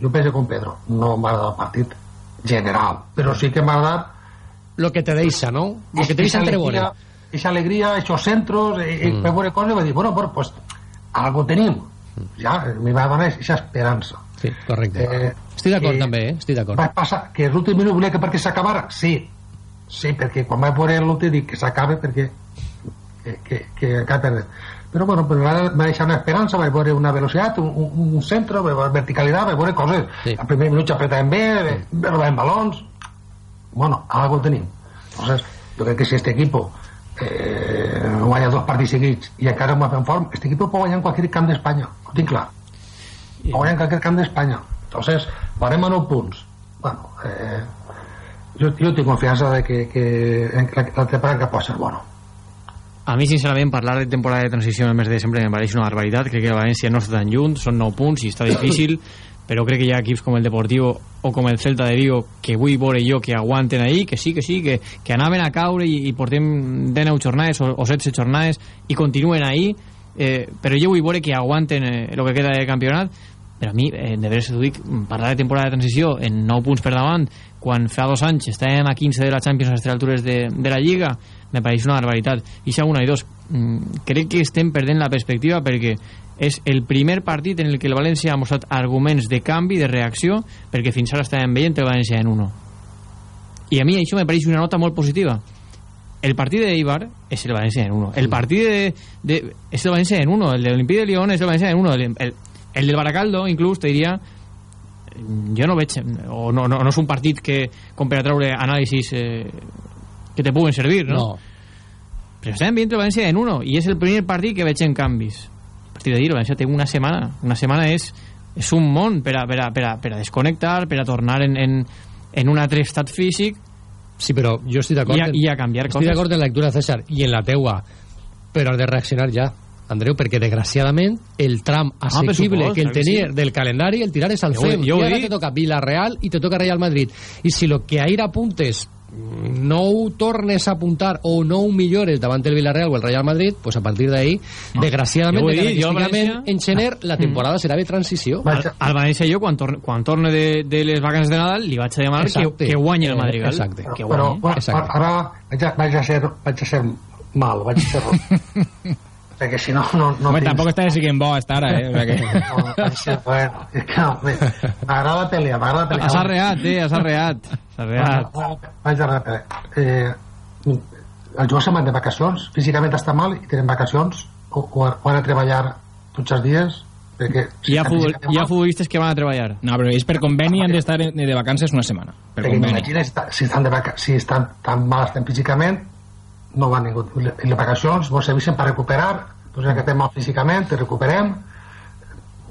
[SPEAKER 17] jo penso com Pedro, no m'ha agradat el partit general, però sí que m'ha agradat
[SPEAKER 2] lo que te deixa, no? lo que te deixa entre
[SPEAKER 17] alegria,
[SPEAKER 2] veure
[SPEAKER 17] esa alegría, esos centros, eh,
[SPEAKER 2] Mm.
[SPEAKER 17] mm. veure coses, i va dir, bueno, bueno, pues, algo tenim ja m'hi va donar aquesta esperança
[SPEAKER 2] sí, correcte
[SPEAKER 17] eh,
[SPEAKER 2] estic d'acord
[SPEAKER 17] que-
[SPEAKER 2] també, eh? estic d'acord
[SPEAKER 17] va passar que l'últim minut volia que perquè s'acabara sí, sí, perquè quan vaig veure l'últim dic que s'acabe perquè que, que, que acaba perdent però bueno, però va, va deixar una esperança vaig veure una velocitat, un, un, centre vaig veure verticalitat, vaig veure coses. Sí. al primer minut s'apretàvem bé, mm. robaven balons. Bueno, algo tenim. Entonces, jo crec que si este equipo eh, guanya dos partits seguits i encara no va en forma, este equipo pot guanyar en qualsevol camp d'Espanya, ho tinc clar. Pot guanyar en qualsevol camp d'Espanya. Entonces, varem a 9 punts bueno, eh, jo, jo tinc confiança de que, que en la, la temporada que pot ser bueno
[SPEAKER 18] A mi, sincerament, parlar de temporada de transició en el mes de desembre me pareix una barbaritat. Crec que el València no està tan junt, són 9 punts i està difícil, però crec que hi ha equips com el Deportivo o com el Celta de Vigo que vull veure jo que aguanten ahí, que sí, que sí, que, que anaven a caure i, i portem 19 jornades o, o 16 jornades i continuen ahí, eh, però jo vull veure que aguanten eh, el que queda de campionat però a mi, eh, de veres dic, parlar de temporada de transició en 9 punts per davant, quan fa dos anys estàvem a 15 de la Champions a les altures de, de la Lliga, me pareix una barbaritat. I si una i dos, mm, crec que estem perdent la perspectiva perquè és el primer partit en el que el València ha mostrat arguments de canvi, de reacció, perquè fins ara estàvem veient el València en uno. I a mi això me pareix una nota molt positiva. El partit de Eibar és el València en uno. El partit de, de, és el València en uno. El de l'Olimpí de Lyon és el València en uno. El, el, el del Baracaldo, inclús, te diria jo no veig o no, no, no és un partit que com per a treure anàlisis eh, que te puguen servir, no?
[SPEAKER 2] no.
[SPEAKER 18] però estem veient el València en uno i és el primer partit que veig en canvis a partir de dir, el València té una setmana una setmana és, és un món per a, per, a, per, a, per a desconnectar, per a tornar en, en, en un altre estat físic
[SPEAKER 2] Sí, però jo estic d'acord
[SPEAKER 18] I a-
[SPEAKER 2] en-
[SPEAKER 18] i a canviar
[SPEAKER 2] estic
[SPEAKER 18] coses.
[SPEAKER 2] d'acord en la lectura, César, i en la teua, però has de reaccionar ja, Andreu, perquè desgraciadament el tram
[SPEAKER 18] per
[SPEAKER 2] assequible
[SPEAKER 18] supost,
[SPEAKER 2] que el tenir
[SPEAKER 18] sí.
[SPEAKER 2] del calendari el tirar és al
[SPEAKER 18] Jo
[SPEAKER 2] FEM,
[SPEAKER 18] jo ho
[SPEAKER 2] i ara te toca Villarreal i te toca Real Madrid i si lo que a ir apuntes no ho tornes a apuntar o no ho millores davant el Villarreal o el Real Madrid, pues a partir d'ahí, desgraciadament,
[SPEAKER 18] Jo ho he dit, jo València-
[SPEAKER 2] en Xener, la temporada serà de transició.
[SPEAKER 18] al, al València jo quan, torne, quan torne de, de les vacances de Nadal li vaig a demanar que,
[SPEAKER 2] Exacte.
[SPEAKER 18] que guanyi el
[SPEAKER 2] Eh,
[SPEAKER 18] Madrigal
[SPEAKER 2] exacte.
[SPEAKER 18] que
[SPEAKER 17] però
[SPEAKER 18] guanyi
[SPEAKER 17] bueno, ara vaig a, vaig, a ser, vaig a ser mal vaig a ser perquè si no no, no
[SPEAKER 15] Home, tampoc està siguent bo hasta ara, eh? Que...
[SPEAKER 17] no, vaig a ser, bueno, és que no, bé, m'agrada pelear m'agrada pelear
[SPEAKER 18] has arreat, eh, has arreat has arreat
[SPEAKER 17] vaig a repetir eh, els jugadors se'n van de vacacions físicament està mal i tenen vacacions o, o, o han de treballar tots els dies perquè
[SPEAKER 15] Hi ha, futbol, hi ha futbolistes que van a treballar. No, però ells per conveni han d'estar de vacances una setmana. Per
[SPEAKER 17] perquè
[SPEAKER 15] conveni.
[SPEAKER 17] si estan, de vaca si estan tan mal estan físicament no van ningú i les vacacions vos servixen per recuperar doncs ja que estem mal físicament recuperem.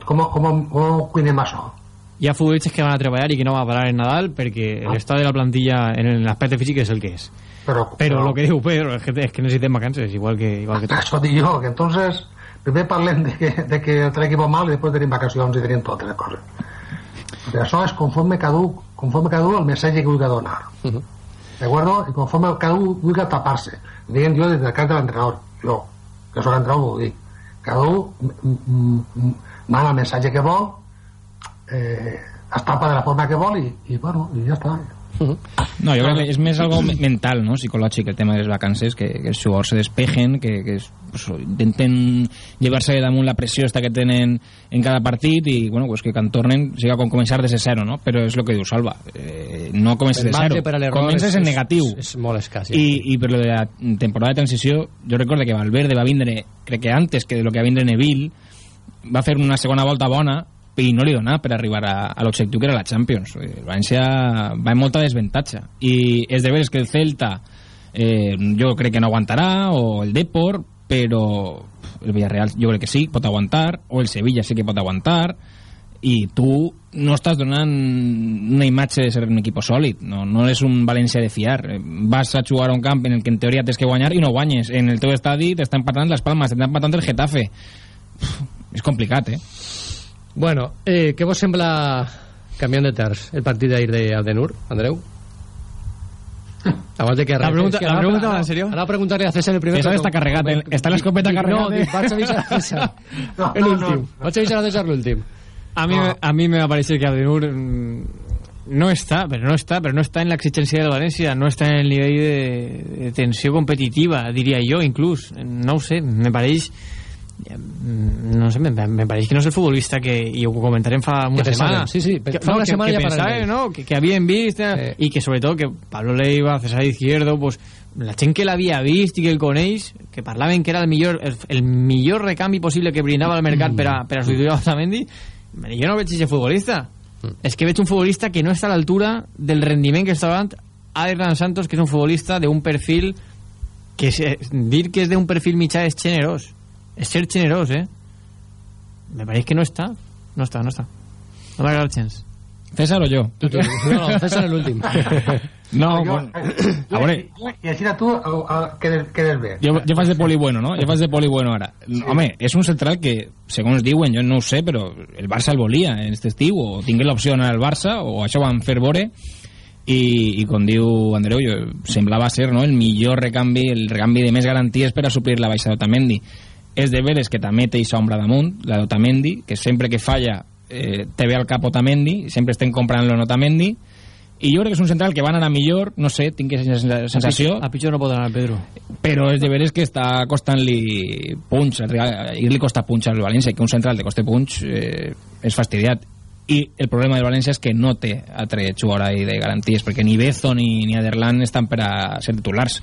[SPEAKER 17] Com, com, com cuinem això?
[SPEAKER 18] Hi ha futbolistes que van a treballar i que no van a parar en Nadal perquè l'estat de la plantilla en l'aspecte físic és el que és.
[SPEAKER 17] Però,
[SPEAKER 18] però el que diu Pedro és que, és que necessitem vacances igual que, igual que
[SPEAKER 17] això dic jo que entonces primer parlem de que, de que el va mal i després tenim vacacions i tenim totes les coses. Perquè això és conforme cada un, conforme cada un el missatge que vulgui donar. ¿de acuerdo? y conforme cada un vulgui tapar-se dient jo des del cas de l'entrenador. Jo, que soc entrenador ho dic cada un mana el missatge que vol eh, es tapa de la forma que vol i, i bueno, i ja està
[SPEAKER 15] No, jo crec que és més algo me- mental, no? psicològic, el tema de les vacances, que, que els jugadors se despejen, que, que es, pues, intenten llevar-se de damunt la pressió esta que tenen en cada partit i bueno, pues que quan tornen siga com començar des de zero, no? però és el que diu Salva, eh, no comences de zero,
[SPEAKER 2] per a l'error
[SPEAKER 15] comences
[SPEAKER 2] és-
[SPEAKER 15] en negatiu.
[SPEAKER 2] És, és molt escàs. ja.
[SPEAKER 15] I, i per lo de la temporada de transició, jo recordo que Valverde va vindre, crec que antes que de lo que va vindre Neville, va fer una segona volta bona i no li donà per arribar a, a l'objectiu que era la Champions. El València va en molta desventatge. I és de veres que el Celta eh, jo crec que no aguantarà, o el Depor, però el Villarreal jo crec que sí, pot aguantar, o el Sevilla sí que pot aguantar, i tu no estàs donant una imatge de ser un equip sòlid, no, no és un València de fiar. Eh, Vas a jugar a un camp en el que en teoria tens que guanyar i no guanyes. En el teu estadi t'està empatant les Palmes, t'està empatant el Getafe. Uf, és complicat, eh?
[SPEAKER 2] Bueno, eh, què vos sembla, canviant de terç, el partit d'ahir d'Aldenur, Andreu? Abans de que
[SPEAKER 18] La pregunta-
[SPEAKER 2] que
[SPEAKER 18] la pregunta
[SPEAKER 2] ara-
[SPEAKER 18] en serio?
[SPEAKER 2] Ara preguntaré a César el primer...
[SPEAKER 15] César està carregat, eh? Està l'escopeta carregada,
[SPEAKER 2] No, dic, vaig avisar a César.
[SPEAKER 17] No,
[SPEAKER 2] El
[SPEAKER 17] no,
[SPEAKER 2] últim.
[SPEAKER 17] no.
[SPEAKER 2] Vaig avisar a César l'últim.
[SPEAKER 18] A mí, a mí me va parecer que Abdenur mm, no está, pero no está, pero no está en la exigencia del Valencia, no está en el nivel de, de tensió competitiva, diria jo, inclús. No ho sé, me pareix no sé, me, me pareix que no és el futbolista que, i ho comentarem fa una
[SPEAKER 2] Que
[SPEAKER 18] setmana
[SPEAKER 2] sí, sí,
[SPEAKER 18] que,
[SPEAKER 2] fa una
[SPEAKER 18] que,
[SPEAKER 2] setmana
[SPEAKER 18] que
[SPEAKER 2] ja d'ell.
[SPEAKER 18] no? que, que havien vist eh, i que sobretot que Pablo Leiva, César Izquierdo pues, la gent que l'havia vist i que el coneix que parlaven que era el millor el, el millor recanvi possible que brindava al mercat per a, per a substituir a Otamendi. Jo no veig aquest futbolista és que veig un futbolista que no està a l'altura del rendiment que està davant Adrián Santos que és un futbolista d'un perfil que és, dir que és d'un perfil mitjà és generós és ser generós eh me pareix que no està no està, no està no m'ha agradat gens
[SPEAKER 15] César o jo?
[SPEAKER 18] Tu, tu. No, no, César l'últim.
[SPEAKER 15] No,
[SPEAKER 17] jo,
[SPEAKER 15] bueno,
[SPEAKER 17] jo,
[SPEAKER 15] a veure,
[SPEAKER 17] i així tu quedes, quedes bé.
[SPEAKER 15] jo, jo faig de poli bueno, no? Jo faig de poli bueno ara. Home, és un central que, segons diuen, jo no ho sé, però el Barça el volia en aquest estiu, o tingué l'opció d'anar al Barça, o això van fer vore, i, i com diu Andreu, jo, semblava ser no, el millor recanvi, el recanvi de més garanties per a suplir la baixa d'Otamendi. És de veres que també té aquesta ombra damunt, la d'Otamendi, que sempre que falla eh, te ve al cap Otamendi, sempre estem comprant-lo en Otamendi, i jo crec que és un central que va anar a millor, no sé, tinc aquesta sensació.
[SPEAKER 18] A pitjor no pot anar, Pedro.
[SPEAKER 15] Però és de veres que està costant-li punx, ir-li costa punx al València, que un central de coste punx eh, és fastidiat. I el problema del València és que no té altre jugador ahí de garanties, perquè ni Bezo ni, ni Aderlan estan per a ser titulars.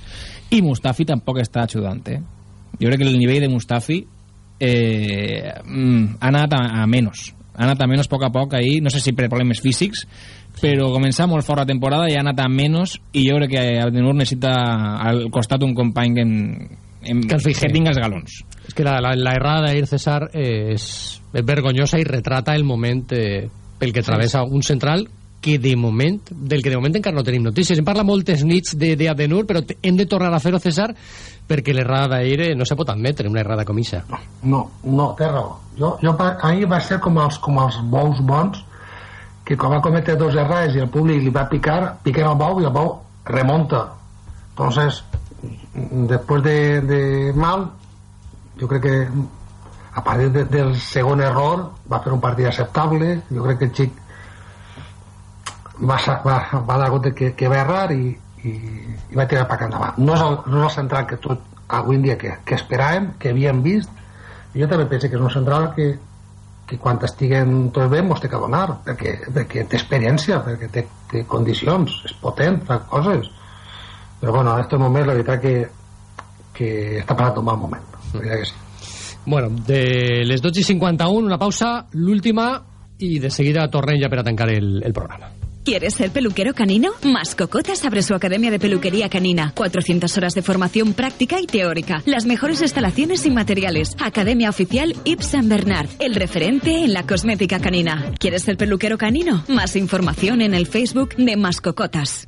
[SPEAKER 15] I Mustafi tampoc està ajudant, eh? Jo crec que el nivell de Mustafi eh, mm, ha anat a, a menos. Ha anat a menos a poc a poc ahí, no sé si per problemes físics, però començar molt fort la temporada i ha anat a menys i jo crec que Abdenur necessita al costat un company que, en, en,
[SPEAKER 2] Que
[SPEAKER 15] que tinga els galons
[SPEAKER 2] Es que la, la, la errada d'Air César és, és vergonyosa i retrata el moment eh, pel que travessa un central que de moment, del que de moment encara no tenim notícies. Em parla moltes nits de, de Abdenur, però hem de tornar a fer-ho, César, perquè l'errada d'Air eh, no se pot admetre, una errada com ixa.
[SPEAKER 17] No, no, té raó. Jo, jo ahir va ser com els, com els bous bons, que quan va cometre dos errades i el públic li va picar, piquen el bou i el bou remonta. Entonces, después de, de mal, jo crec que a partir de, del segon error va fer un partit acceptable, jo crec que el xic va, va, va dar compte que, que va errar i, i, i va tirar per endavant. No és, el, no és el central que tot avui en dia que, que esperàvem, que havíem vist, jo també penso que és un central que, que quan estiguen tots bé mos té que donar, perquè, perquè té experiència, perquè té, té condicions, és potent, fa coses. Però bueno, en aquest moment la veritat que, que està passant un mal moment. La que sí.
[SPEAKER 2] Bueno, de les 12 i 51, una pausa, l'última, i de seguida tornem ja per a tancar el, el programa.
[SPEAKER 20] ¿Quieres ser peluquero canino? Mascocotas abre su academia de peluquería canina. 400 horas de formación práctica y teórica. Las mejores instalaciones y materiales. Academia oficial Yves Saint Bernard. El referente en la cosmética canina. ¿Quieres ser peluquero canino? Más información en el Facebook de Mascocotas.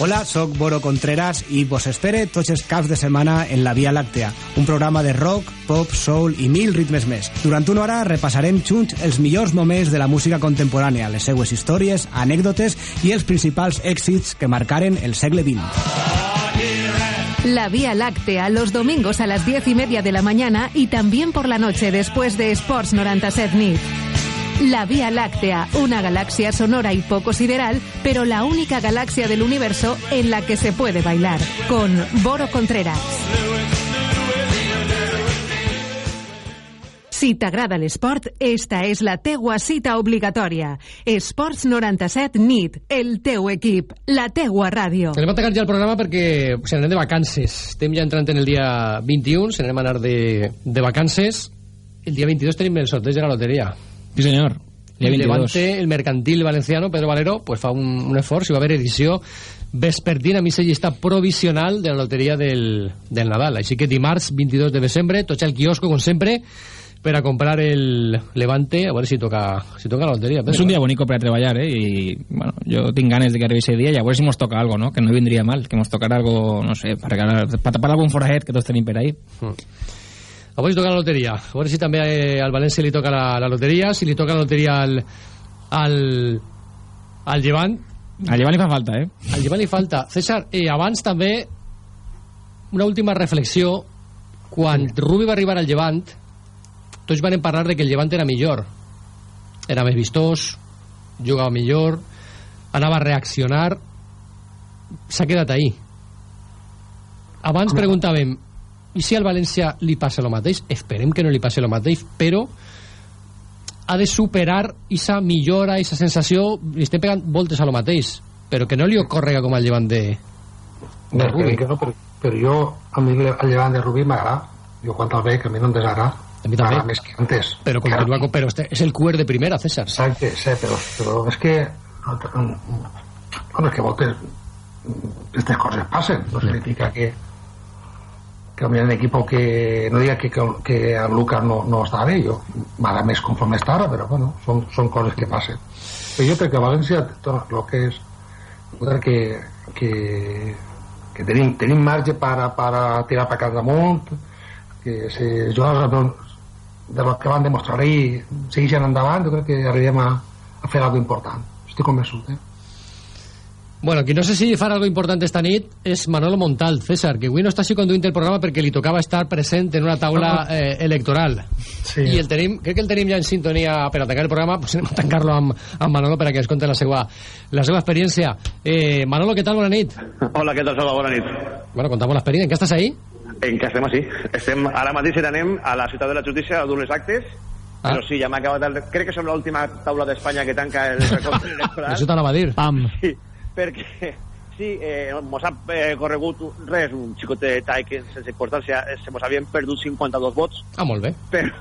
[SPEAKER 19] Hola, sóc Boro Contreras i vos espere tots els caps de setmana en la Via Làctea, un programa de rock, pop, soul i mil ritmes més. Durant una hora repassarem junts els millors moments de la música contemporània, les seues històries, anècdotes i els principals èxits que marcaren el segle XX.
[SPEAKER 12] La Vía Láctea, los domingos a las diez y media de la mañana y también por la noche después de Sports 97 NIT. La Vía Láctea, una galaxia sonora y poco sideral, pero la única galaxia del universo en la que se puede bailar. Con Boro Contreras. Si t'agrada l'esport, esta és la teua cita obligatòria. Esports 97 NIT, el teu equip, la teua ràdio.
[SPEAKER 2] Anem a tancar ja el programa perquè se n'anem de vacances. Estem ja entrant en el dia 21, se n'anem a anar de, de vacances. El dia 22 tenim el sorteig de la loteria.
[SPEAKER 15] Sí, senyor.
[SPEAKER 2] El
[SPEAKER 15] 22.
[SPEAKER 2] Levante, el mercantil valenciano, Pedro Valero, pues fa un, un esforç i va haver edició vespertina a missa llista provisional de la loteria del, del Nadal. Així que dimarts 22 de desembre, tots al quiosco, com sempre, per a comprar el Levante, a veure si toca, si toca la loteria.
[SPEAKER 15] És un dia bonico per a treballar, eh? I, bueno, jo tinc ganes de que arribi ese dia i a veure si mos toca algo, no? Que no vindria mal, que mos tocara algo, no sé, per, regalar, per tapar algun forajet que tots tenim per ahí.
[SPEAKER 2] Mm. Avui toca la loteria. A veure si també eh, al València li toca la, la loteria, si li toca la loteria al, al, al Llevant.
[SPEAKER 15] Al Llevant li fa falta, eh?
[SPEAKER 2] Al Llevant li falta. César, eh, abans també una última reflexió. Quan sí. Rubi va arribar al Llevant, tots van parlar de que el Llevant era millor. Era més vistós, jugava millor, anava a reaccionar... S'ha quedat ahí. Abans preguntàvem, i si al València li passa el mateix? Esperem que no li passi el mateix, però ha de superar esa millora, esa sensació, li estem pegant voltes a lo mateix, però que no li ocorrega com al llevant de, de Rubí.
[SPEAKER 17] Que no, però, però jo, a mi el llevant de Rubí m'agrada. Jo quan el veig, a mi no em desagrada.
[SPEAKER 2] A mi també.
[SPEAKER 17] Més que antes.
[SPEAKER 2] Però, continua,
[SPEAKER 17] que...
[SPEAKER 2] però este és el cuer de primera, César.
[SPEAKER 17] Exacte, sí, però, però és que... Bueno, és que voltes aquestes coses passen. No significa que un equipo que no diga que, que, que el Lucas no, no està bé jo m'agrada més conforme està ara però bueno, són, són coses que passen però jo crec que València tot el que és que, que, que tenim, tenim marge per, per tirar per cada damunt que si els jugadors de lo que van demostrar ahir segueixen endavant jo crec que arribem a, a fer alguna important estic convençut eh?
[SPEAKER 2] Bueno, qui no sé si farà algo important esta nit és Manolo Montal, César, que avui no està així conduint el programa perquè li tocava estar present en una taula eh, electoral.
[SPEAKER 17] Sí.
[SPEAKER 2] I el tenim, crec que el tenim ja en sintonia per a tancar el programa, pues anem a tancar-lo amb, amb Manolo per a que ens conte la seva, la seva experiència. Eh, Manolo, què tal? Bona nit.
[SPEAKER 21] Hola, què tal, Salva? Bona nit.
[SPEAKER 2] Bueno, contamos l'experiència. En què estàs ahí?
[SPEAKER 21] En què estem així. Estem, ara mateix anem a la ciutat de la justícia a dur les actes Ah. Però sí, ja m'ha acabat el... Crec que som l'última taula d'Espanya que tanca el record electoral.
[SPEAKER 2] Això t'anava a dir.
[SPEAKER 21] Pam. Sí, perquè sí, eh, mos ha eh, corregut res, un xicotet de tall que sense importància se mos havien perdut 52 vots.
[SPEAKER 2] Ah, molt bé.
[SPEAKER 21] Però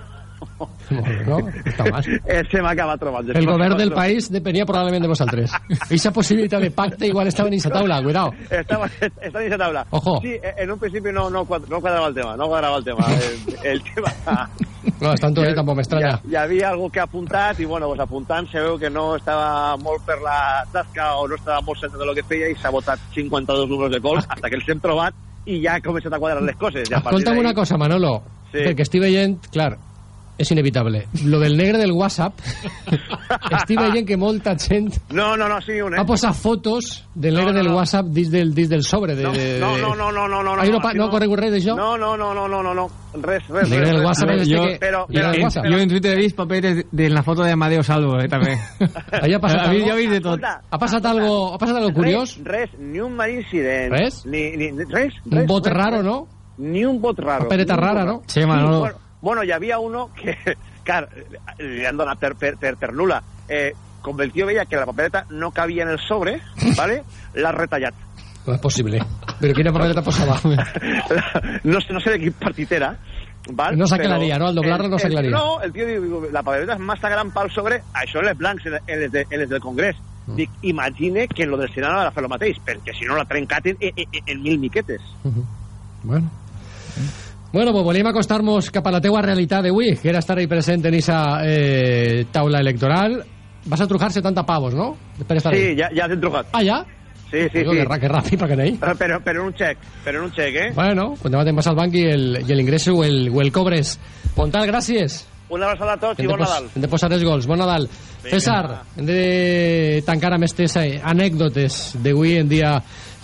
[SPEAKER 2] no? Està mal.
[SPEAKER 21] Eh, se m'ha acabat trobant.
[SPEAKER 2] El govern del país depenia probablement de vosaltres. Esa possibilitat de pacte igual estava en esa taula, cuidado.
[SPEAKER 21] Estava, estava en esa taula.
[SPEAKER 2] Ojo.
[SPEAKER 21] Sí, en un principi no, no, no quadrava el tema, no quadrava el tema. El, el tema...
[SPEAKER 2] No, estan tot tampoc m'estranya.
[SPEAKER 21] Hi, hi havia algú que ha apuntat i, bueno, pues apuntant se veu que no estava molt per la tasca o no estava molt centre de lo que feia i s'ha votat 52 números de cols hasta que els hem trobat i ja ha començat a quadrar les coses. Ja
[SPEAKER 2] Escolta'm una cosa, Manolo, sí. perquè estic veient, clar, és inevitable. Lo del negre del WhatsApp, estic veient que molta gent
[SPEAKER 21] no, no, no, sí, un, eh?
[SPEAKER 2] ha posat fotos del negre no, no, del WhatsApp dins del, dins del sobre. De, de,
[SPEAKER 21] no, no, no, no, no, no,
[SPEAKER 2] Ahí no, no, no, corre res d'això?
[SPEAKER 21] No, no, no, no, no, no, no, res, res.
[SPEAKER 2] Negre del WhatsApp
[SPEAKER 21] res,
[SPEAKER 2] este
[SPEAKER 21] jo,
[SPEAKER 2] que...
[SPEAKER 21] Però,
[SPEAKER 2] però,
[SPEAKER 21] però,
[SPEAKER 2] WhatsApp.
[SPEAKER 18] Yo en Twitter he visto papeles de la foto de Amadeo Salvo, eh, també.
[SPEAKER 2] Ahí ha passat algo?
[SPEAKER 18] jo he vist de tot.
[SPEAKER 2] Ha passat algo, ha passat algo curiós?
[SPEAKER 21] Res, res, ni un mal incident.
[SPEAKER 2] Res?
[SPEAKER 21] Ni, ni, res,
[SPEAKER 2] Un
[SPEAKER 21] res,
[SPEAKER 2] vot
[SPEAKER 21] res,
[SPEAKER 2] raro, no?
[SPEAKER 21] Ni un vot raro. Un
[SPEAKER 2] rara, no? Sí, Manolo.
[SPEAKER 21] Bueno, bueno, hi havia uno que, clar, li han donat per, per, per, per nula. Eh, com el tio veia que la papeleta no cabia en el sobre, ¿vale? l'ha retallat.
[SPEAKER 2] No és possible. Però quina papeleta posava?
[SPEAKER 21] no, sé- no sé de quin partit era, ¿vale?
[SPEAKER 2] No s'aclaria, no? Al doblar-la no
[SPEAKER 21] El- el-
[SPEAKER 2] s'aclaria.
[SPEAKER 21] No, el tio diu, la papeleta és massa gran pel sobre, això en les blancs, en, en, les, de, en les del Congrés.
[SPEAKER 2] Mm.
[SPEAKER 21] Dic, imagine que en lo del Senat ha de fer el mateix, perquè si no la trencat en, en, en, en mil miquetes.
[SPEAKER 2] Bueno. Bueno, pues volíem acostar-nos cap a la teua realitat d'avui, que era estar ahí present en esa eh, taula electoral. Vas a trujar 70 pavos, no? Per estar
[SPEAKER 21] Sí,
[SPEAKER 2] ahí.
[SPEAKER 21] ja, ja hem trucat.
[SPEAKER 2] Ah, ja?
[SPEAKER 21] Sí, sí,
[SPEAKER 2] Digo,
[SPEAKER 21] sí.
[SPEAKER 2] Que, que ràpid, perquè n'hi.
[SPEAKER 21] Però, però, en un xec, però en un xec, eh?
[SPEAKER 2] Bueno, quan te vas al banc i l'ingresso o el, o el cobres. Pontal, gràcies.
[SPEAKER 21] Una abraçada a tots i bon Nadal.
[SPEAKER 2] hem de posar els gols. Bon Nadal. César, hem de tancar amb aquestes eh, anècdotes d'avui en dia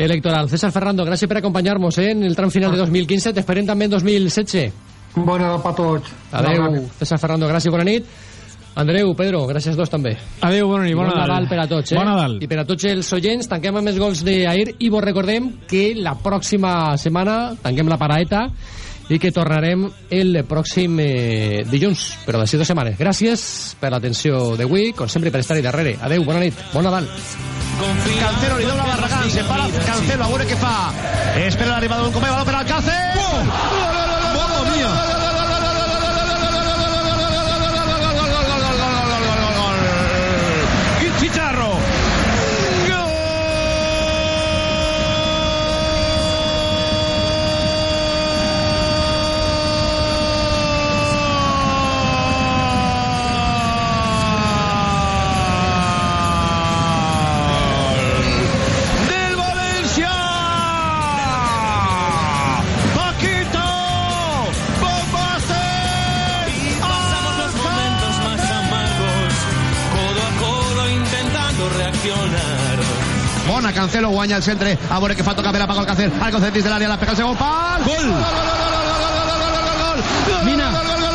[SPEAKER 2] electoral. César Ferrando, gràcies per acompanyar-nos eh, en el tram final de 2015. T'esperem també en 2016.
[SPEAKER 17] Bona Nadal per tots.
[SPEAKER 2] Adeu, César Ferrando, gràcies, bona nit. Andreu, Pedro, gràcies dos també.
[SPEAKER 18] Adeu, bona nit, bona
[SPEAKER 2] bon Nadal
[SPEAKER 18] Nadal.
[SPEAKER 2] per a tots, eh?
[SPEAKER 18] Bon Nadal.
[SPEAKER 2] I per a tots els oients, tanquem amb els gols d'ahir i vos recordem que la pròxima setmana tanquem la paraeta i que tornarem el pròxim eh, dilluns, però d'ací dues setmanes. Gràcies per l'atenció d'avui, com sempre per estar-hi darrere. Adeu, bona nit, bon Nadal.
[SPEAKER 22] Cancelo li dona Barragán, se para Cancelo, a veure què fa. Espera l'arribada d'un Comé, baló per Alcácer. Mamma Cancelo, guanya el centre, a veure que fa tocar per a Paco Alcácer, Alcácer dins de l'àrea, la pega el segon pal, gol!
[SPEAKER 2] Mina.